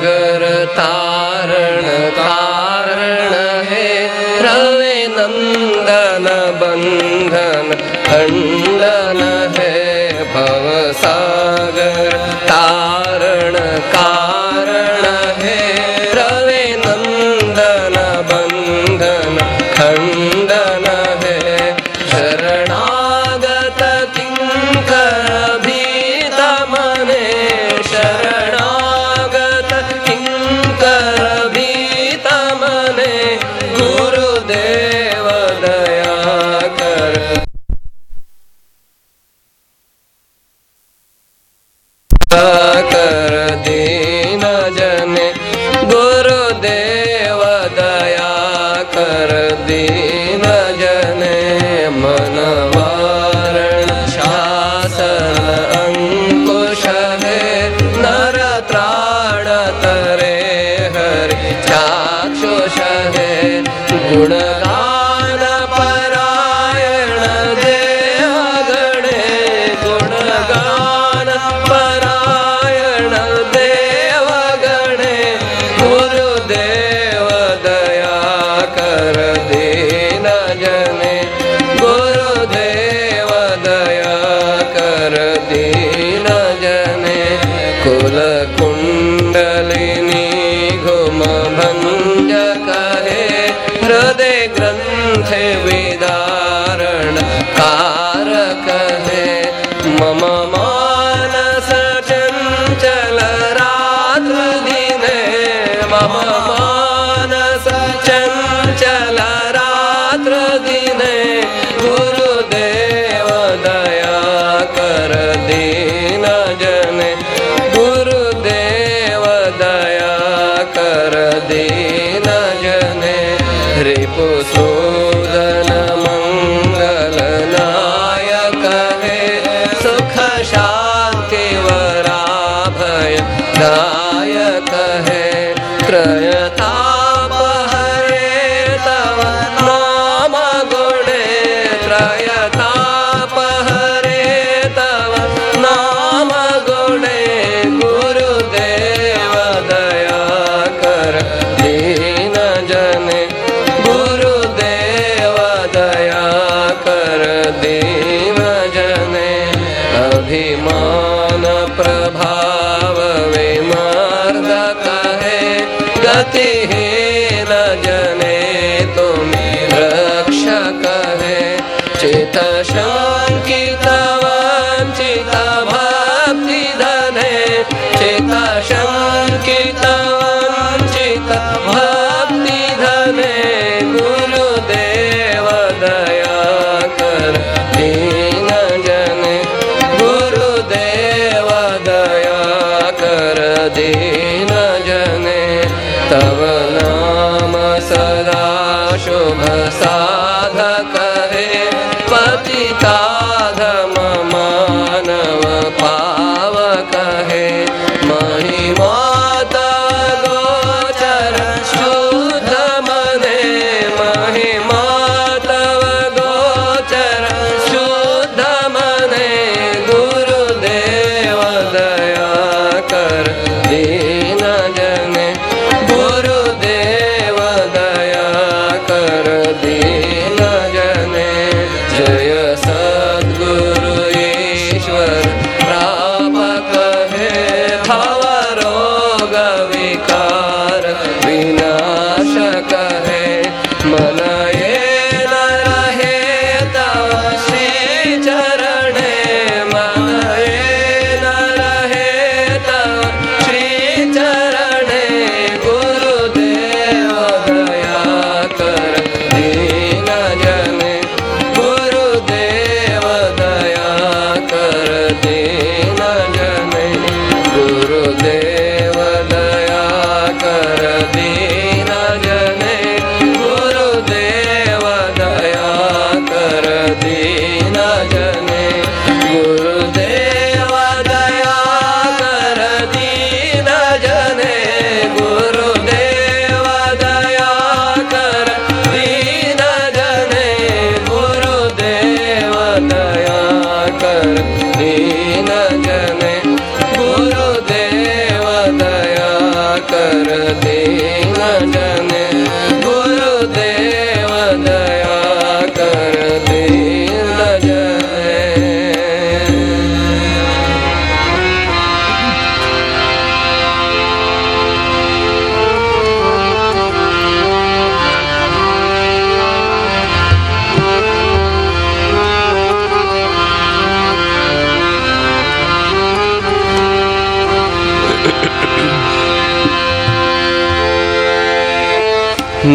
र तारण तारण हे रवे नन्दन बन्धन खण्डन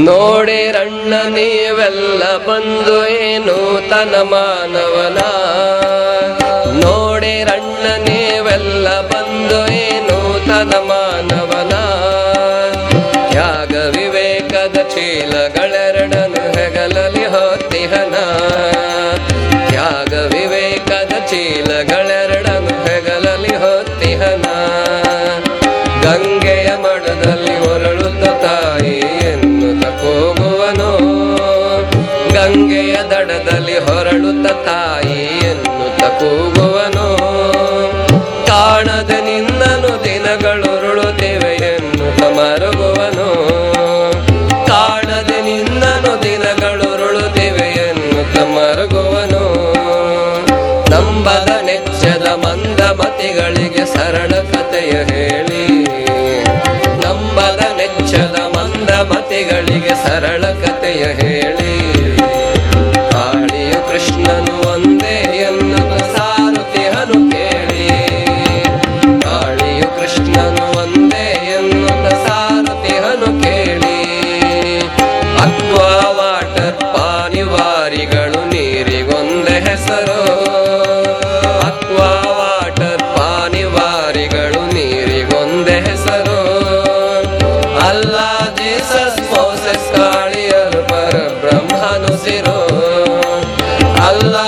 ನೋಡಿರಣ್ಣ ನೀವೆಲ್ಲ ಬಂದು ಏನು ತನಮ ತಾಯಿಯನ್ನು ತೂಗುವನೋ ಕಾಣದ ನಿನ್ನನು ದಿನಗಳೊರಳುತ್ತಿವೆ ಎನ್ನು ತಮರುಗುವನು ಕಾಣದ ನಿನ್ನನು ದಿನಗಳೊರಳುತ್ತಿವೆ ಎನ್ನು ತಮರುಗುವನು ನಂಬದ ನೆಚ್ಚದ ಮಂದ ಮತಿಗಳಿಗೆ ಸರಳ ಕಥೆಯ ಹೇಳಿ. ನಂಬದ ನೆಚ್ಚದ ಮಂದ ಮತಿಗಳಿಗೆ ಸರಳ ಕಥೆಯ ಹೇಳಿ. Allah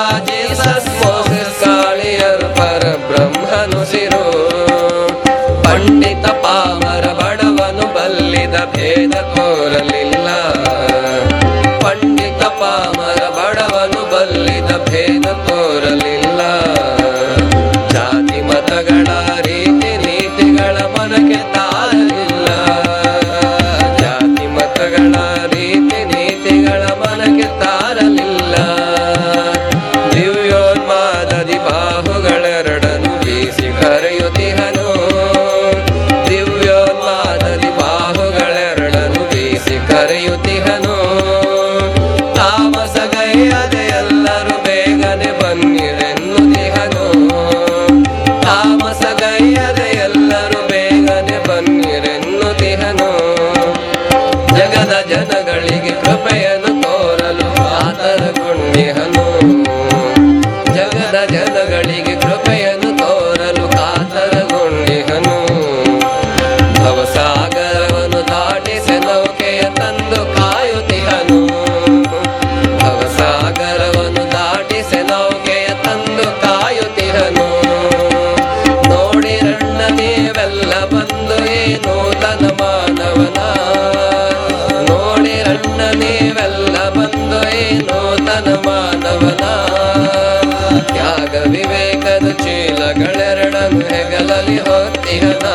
ನಿಹೊತ್ತಿಹದ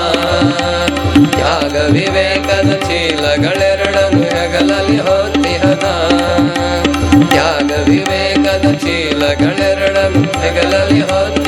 ತ್ಯಾಗ ವಿವೇಕದ ಚೀಲಗಳೆರಡನ್ನು ಹೆಗಲಲ್ಲಿ ಹೊತ್ತಿಹದ ತ್ಯಾಗ ವಿವೇಕದ ಚೀಲಗಳೆರಡನ್ನು ಹೆಗಲಲ್ಲಿ ಹೊತ್ತಿ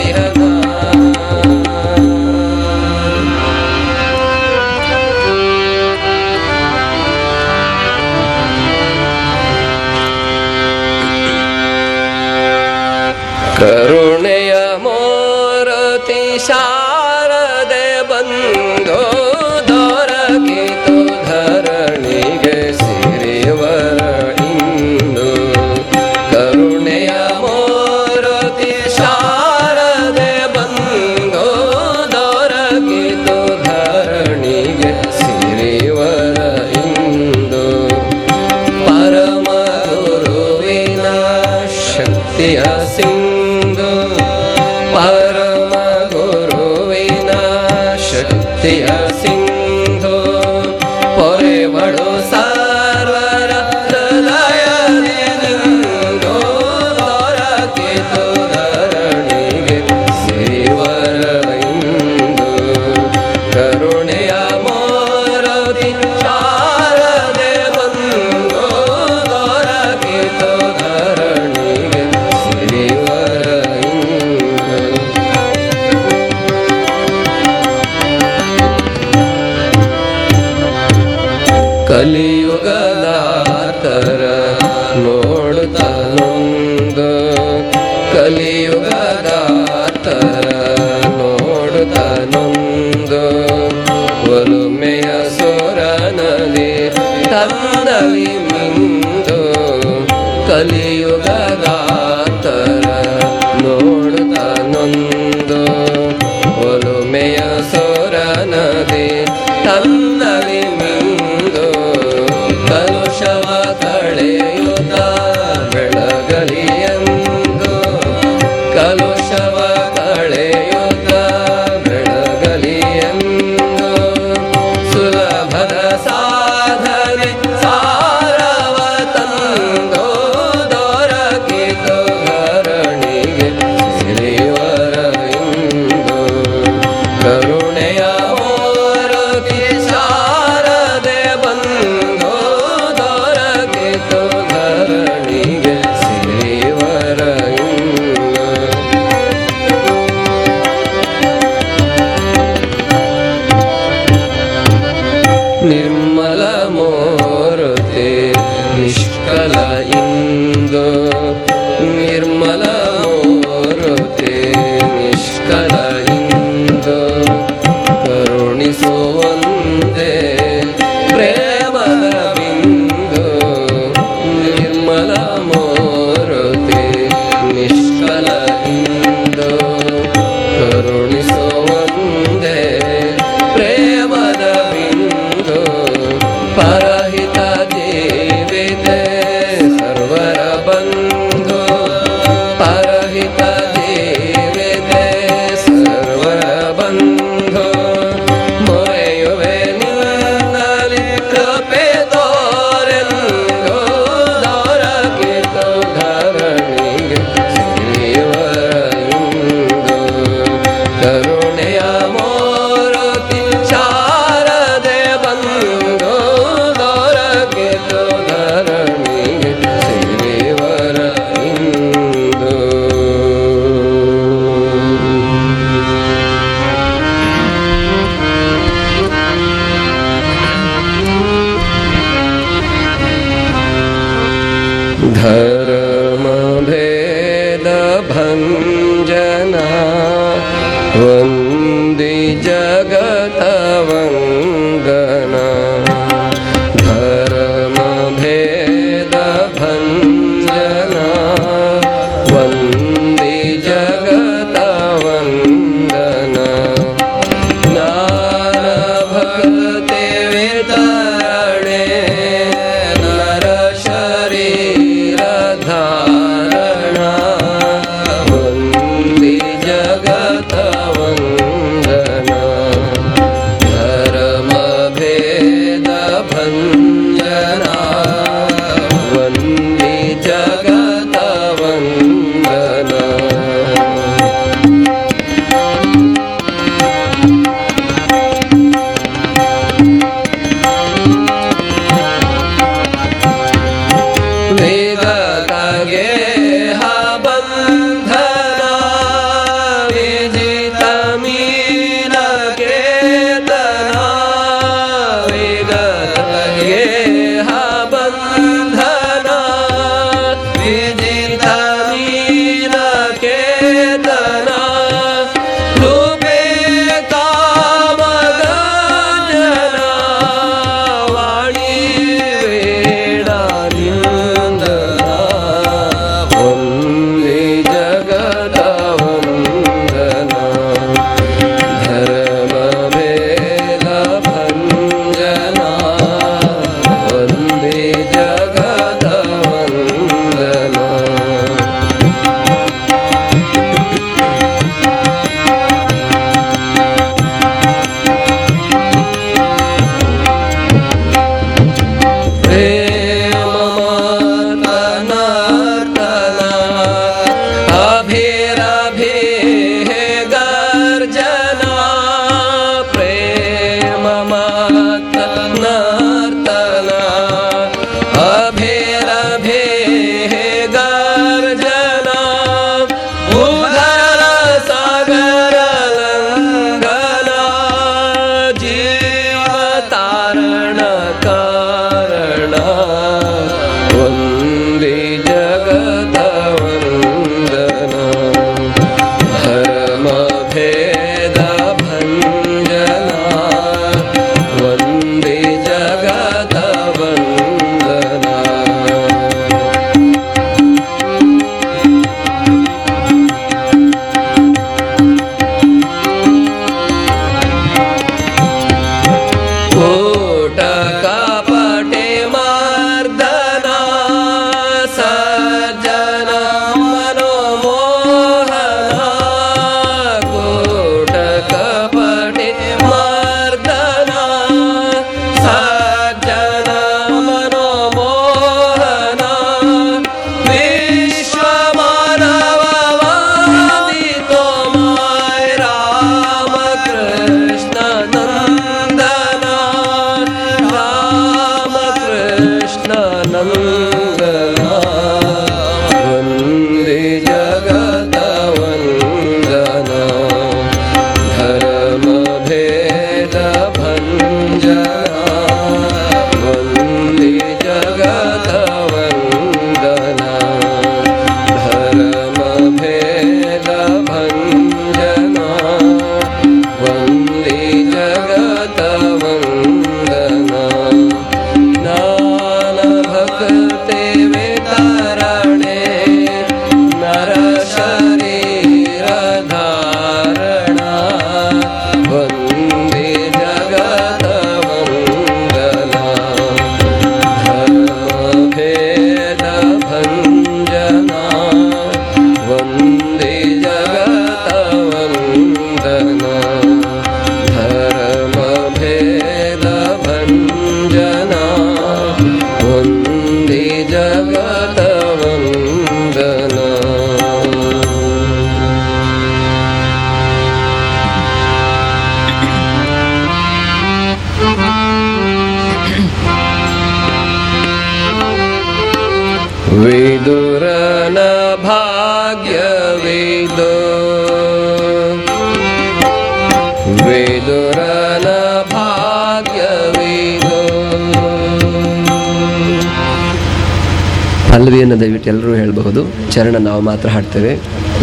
ಎಲ್ಲರೂ ಹೇಳಬಹುದು, ಚರಣ ನಾವು ಮಾತ್ರ ಹಾಡ್ತೇವೆ.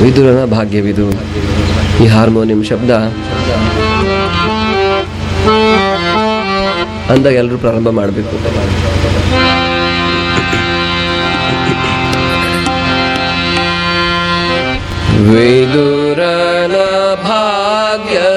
ವಿದುರನ ಭಾಗ್ಯವಿದು. ಈ ಹಾರ್ಮೋನಿಯಂ ಶಬ್ದ ಅಂದಾಗ ಎಲ್ಲರೂ ಪ್ರಾರಂಭ ಮಾಡಬೇಕು. ವಿದುರನ ಭಾಗ್ಯವಿದು.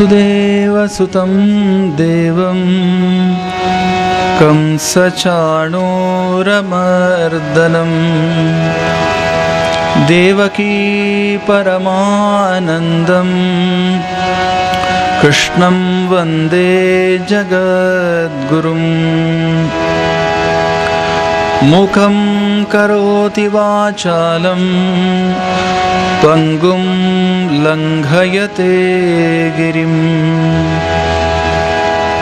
वसुदेवसुतं देवं। कंसचाणूरमर्दनं। देवकी परमानन्दं। कृष्णं वन्दे जगद्गुरुम् मुखं करोति वाचालं त्वङ्गुं लङ्घयते गिरिं।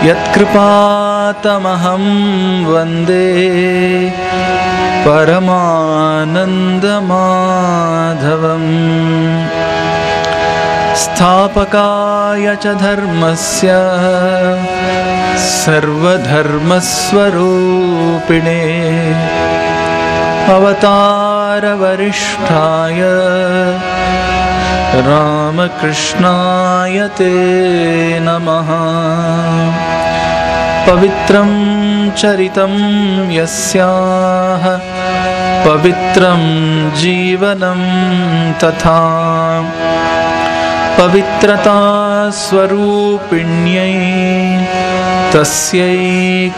यत्कृपातमहं वन्दे परमानन्दमाधवम् स्थापकाय च धर्मस्य सर्वधर्मस्वरूपिणे अवतारवरिष्ठाय रामकृष्णाय ते नमः। पवित्रं चरितं यस्याः पवित्रं जीवनं तथा पवित्रता स्वरूपिण्यै तस्यै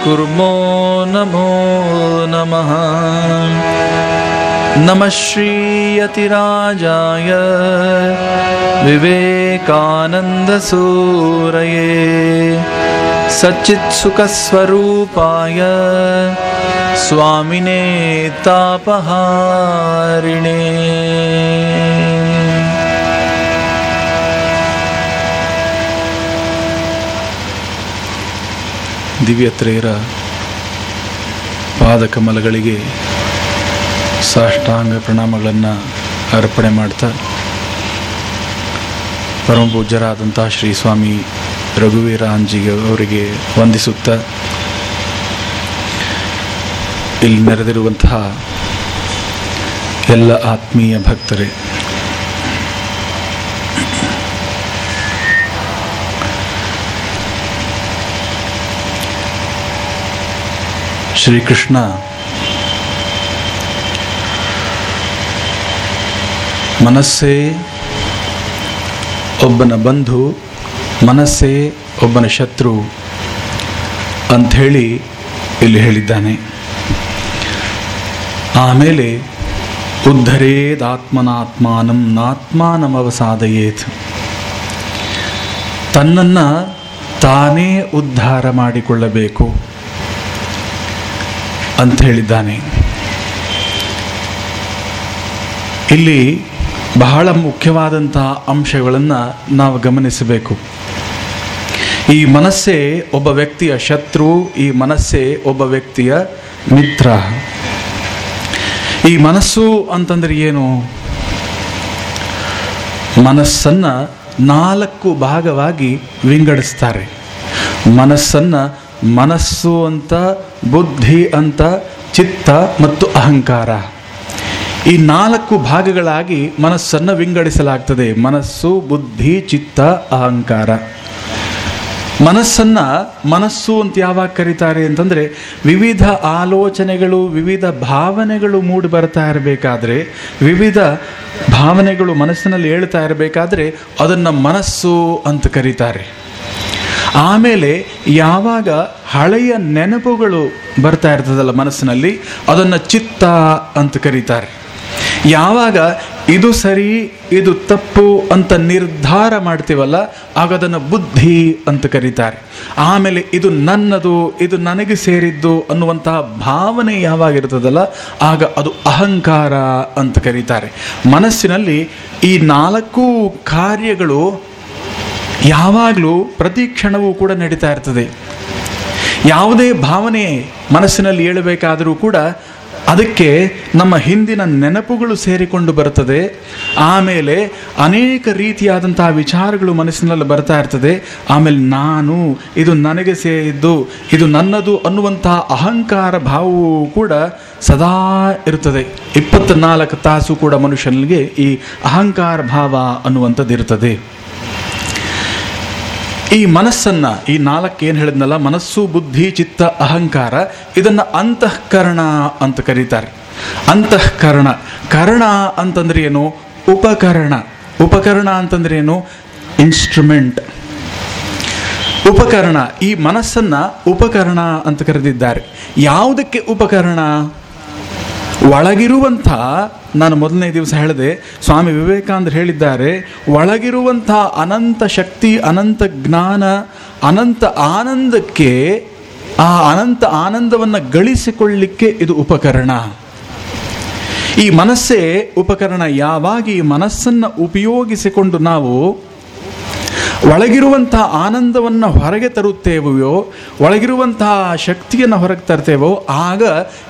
कुर्मो नमो नमः। नमः श्रीयतिराजाय विवेकानन्दसूरये सच्चित्सुखस्वरूपाय स्वामिने तापहारिणे ದಿವ್ಯತ್ರೇಯರ ಪಾದಕಮಲಗಳಿಗೆ ಸಾಷ್ಟಾಂಗ ಪ್ರಣಾಮಗಳನ್ನು ಅರ್ಪಣೆ ಮಾಡ್ತಾ ಪರಮ ಪೂಜ್ಯರಾದಂಥ ಶ್ರೀ ಸ್ವಾಮಿ ರಘುವೀರ ಅಂಜಿಗೆ ಅವರಿಗೆ ವಂದಿಸುತ್ತಾ ಇಲ್ಲಿ ನೆರೆದಿರುವಂತಹ ಎಲ್ಲ ಆತ್ಮೀಯ ಭಕ್ತರೇ ಶ್ರೀಕೃಷ್ಣ. ಮನಸ್ಸೇ ಒಬ್ಬನ ಬಂಧು, ಮನಸ್ಸೇ ಒಬ್ಬನ ಶತ್ರು ಅಂಥೇಳಿ ಇಲ್ಲಿ ಹೇಳಿದ್ದಾನೆ. ಆಮೇಲೆ, ಉದ್ಧರೇದಾತ್ಮನಾತ್ಮಾನಂ ನಾತ್ಮಾನಮವಸಾದಯೇತ್. ತನ್ನನ್ನು ತಾನೇ ಉದ್ಧಾರ ಮಾಡಿಕೊಳ್ಳಬೇಕು. ಅಂತ ಹೇಳಿದ್ದಾನೆ. ಇಲ್ಲಿ ಬಹಳ ಮುಖ್ಯವಾದಂತಹ ಅಂಶಗಳನ್ನು ನಾವು ಗಮನಿಸಬೇಕು. ಈ ಮನಸ್ಸೇ ಒಬ್ಬ ವ್ಯಕ್ತಿಯ ಶತ್ರು, ಈ ಮನಸ್ಸೇ ಒಬ್ಬ ವ್ಯಕ್ತಿಯ ಮಿತ್ರ. ಈ ಮನಸ್ಸು ಅಂತಂದ್ರೆ ಏನು? ಮನಸ್ಸನ್ನು ನಾಲ್ಕು ಭಾಗವಾಗಿ ವಿಂಗಡಿಸ್ತಾರೆ. ಮನಸ್ಸನ್ನು ಮನಸ್ಸು ಅಂತ, ಬುದ್ಧಿ ಅಂತ, ಚಿತ್ತ ಮತ್ತು ಅಹಂಕಾರ. ಈ ನಾಲ್ಕು ಭಾಗಗಳಾಗಿ ಮನಸ್ಸನ್ನು ವಿಂಗಡಿಸಲಾಗ್ತದೆ. ಮನಸ್ಸು, ಬುದ್ಧಿ, ಚಿತ್ತ, ಅಹಂಕಾರ. ಮನಸ್ಸನ್ನು ಮನಸ್ಸು ಅಂತ ಯಾವಾಗ ಕರೀತಾರೆ ಅಂತಂದರೆ, ವಿವಿಧ ಆಲೋಚನೆಗಳು, ವಿವಿಧ ಭಾವನೆಗಳು ಮೂಡಿ ಬರ್ತಾ ಇರಬೇಕಾದ್ರೆ, ವಿವಿಧ ಭಾವನೆಗಳು ಮನಸ್ಸಿನಲ್ಲಿ ಹೇಳ್ತಾ ಇರಬೇಕಾದ್ರೆ, ಅದನ್ನು ಮನಸ್ಸು ಅಂತ ಕರೀತಾರೆ. ಆಮೇಲೆ ಯಾವಾಗ ಹಳೆಯ ನೆನಪುಗಳು ಬರ್ತಾ ಇರ್ತದಲ್ಲ ಮನಸ್ಸಿನಲ್ಲಿ, ಅದನ್ನು ಚಿತ್ತ ಅಂತ ಕರೀತಾರೆ. ಯಾವಾಗ ಇದು ಸರಿ, ಇದು ತಪ್ಪು ಅಂತ ನಿರ್ಧಾರ ಮಾಡ್ತೀವಲ್ಲ, ಆಗ ಅದನ್ನು ಬುದ್ಧಿ ಅಂತ ಕರೀತಾರೆ. ಆಮೇಲೆ ಇದು ನನ್ನದು, ಇದು ನನಗೆ ಸೇರಿದ್ದು ಅನ್ನುವಂತಹ ಭಾವನೆ ಯಾವಾಗಿರ್ತದಲ್ಲ ಆಗ ಅದು ಅಹಂಕಾರ ಅಂತ ಕರೀತಾರೆ. ಮನಸ್ಸಿನಲ್ಲಿ ಈ ನಾಲ್ಕು ಕಾರ್ಯಗಳು ಯಾವಾಗಲೂ ಪ್ರತಿ ಕ್ಷಣವೂ ಕೂಡ ನಡೀತಾ ಇರ್ತದೆ. ಯಾವುದೇ ಭಾವನೆ ಮನಸ್ಸಿನಲ್ಲಿ ಏಳಬೇಕಾದರೂ ಕೂಡ ಅದಕ್ಕೆ ನಮ್ಮ ಹಿಂದಿನ ನೆನಪುಗಳು ಸೇರಿಕೊಂಡು ಬರ್ತದೆ ಆಮೇಲೆ ಅನೇಕ ರೀತಿಯಾದಂತಹ ವಿಚಾರಗಳು ಮನಸ್ಸಿನಲ್ಲಿ ಬರ್ತಾ ಇರ್ತದೆ. ಆಮೇಲೆ ನಾನು, ಇದು ನನಗೆ ಸೇರಿದ್ದು, ಇದು ನನ್ನದು ಅನ್ನುವಂತಹ ಅಹಂಕಾರ ಭಾವವು ಕೂಡ ಸದಾ ಇರ್ತದೆ. ಇಪ್ಪತ್ತ್ನಾಲ್ಕು ತಾಸು ಕೂಡ ಮನುಷ್ಯನಿಗೆ ಈ ಅಹಂಕಾರ ಭಾವ ಅನ್ನುವಂಥದ್ದು ಇರ್ತದೆ ಈ ಮನಸ್ಸನ್ನ, ಈ ನಾಲ್ಕು ಏನು ಹೇಳಿದ್ನಲ್ಲ, ಮನಸ್ಸು, ಬುದ್ಧಿ, ಚಿತ್ತ, ಅಹಂಕಾರ, ಇದನ್ನ ಅಂತಃಕರಣ ಅಂತ ಕರೀತಾರೆ. ಅಂತಃಕರಣ. ಕರಣ ಅಂತಂದ್ರೆ ಏನು? ಉಪಕರಣ. ಉಪಕರಣ ಅಂತಂದ್ರೆ ಏನು? ಇನ್ಸ್ಟ್ರುಮೆಂಟ್ ಉಪಕರಣ. ಈ ಮನಸ್ಸನ್ನ ಉಪಕರಣ ಅಂತ ಕರೆದಿದ್ದಾರೆ. ಯಾವುದಕ್ಕೆ ಉಪಕರಣ? ಒಳಗಿರುವಂಥ, ನಾನು ಮೊದಲನೇ ದಿವಸ ಹೇಳಿದೆ, ಸ್ವಾಮಿ ವಿವೇಕಾನಂದರು ಹೇಳಿದ್ದಾರೆ, ಒಳಗಿರುವಂಥ ಅನಂತ ಶಕ್ತಿ, ಅನಂತ ಜ್ಞಾನ, ಅನಂತ ಆನಂದಕ್ಕೆ, ಆ ಅನಂತ ಆನಂದವನ್ನು ಗಳಿಸಿಕೊಳ್ಳಿಕ್ಕೆ ಇದು ಉಪಕರಣ. ಈ ಮನಸ್ಸೇ ಉಪಕರಣ. ಯಾವಾಗ ಈ ಮನಸ್ಸನ್ನು ಉಪಯೋಗಿಸಿಕೊಂಡು ನಾವು ಒಳಗಿರುವಂತಹ ಆನಂದವನ್ನು ಹೊರಗೆ ತರುತ್ತೇವೆಯೋ, ಒಳಗಿರುವಂತಹ ಶಕ್ತಿಯನ್ನು ಹೊರಗೆ ತರ್ತೇವೋ, ಆಗ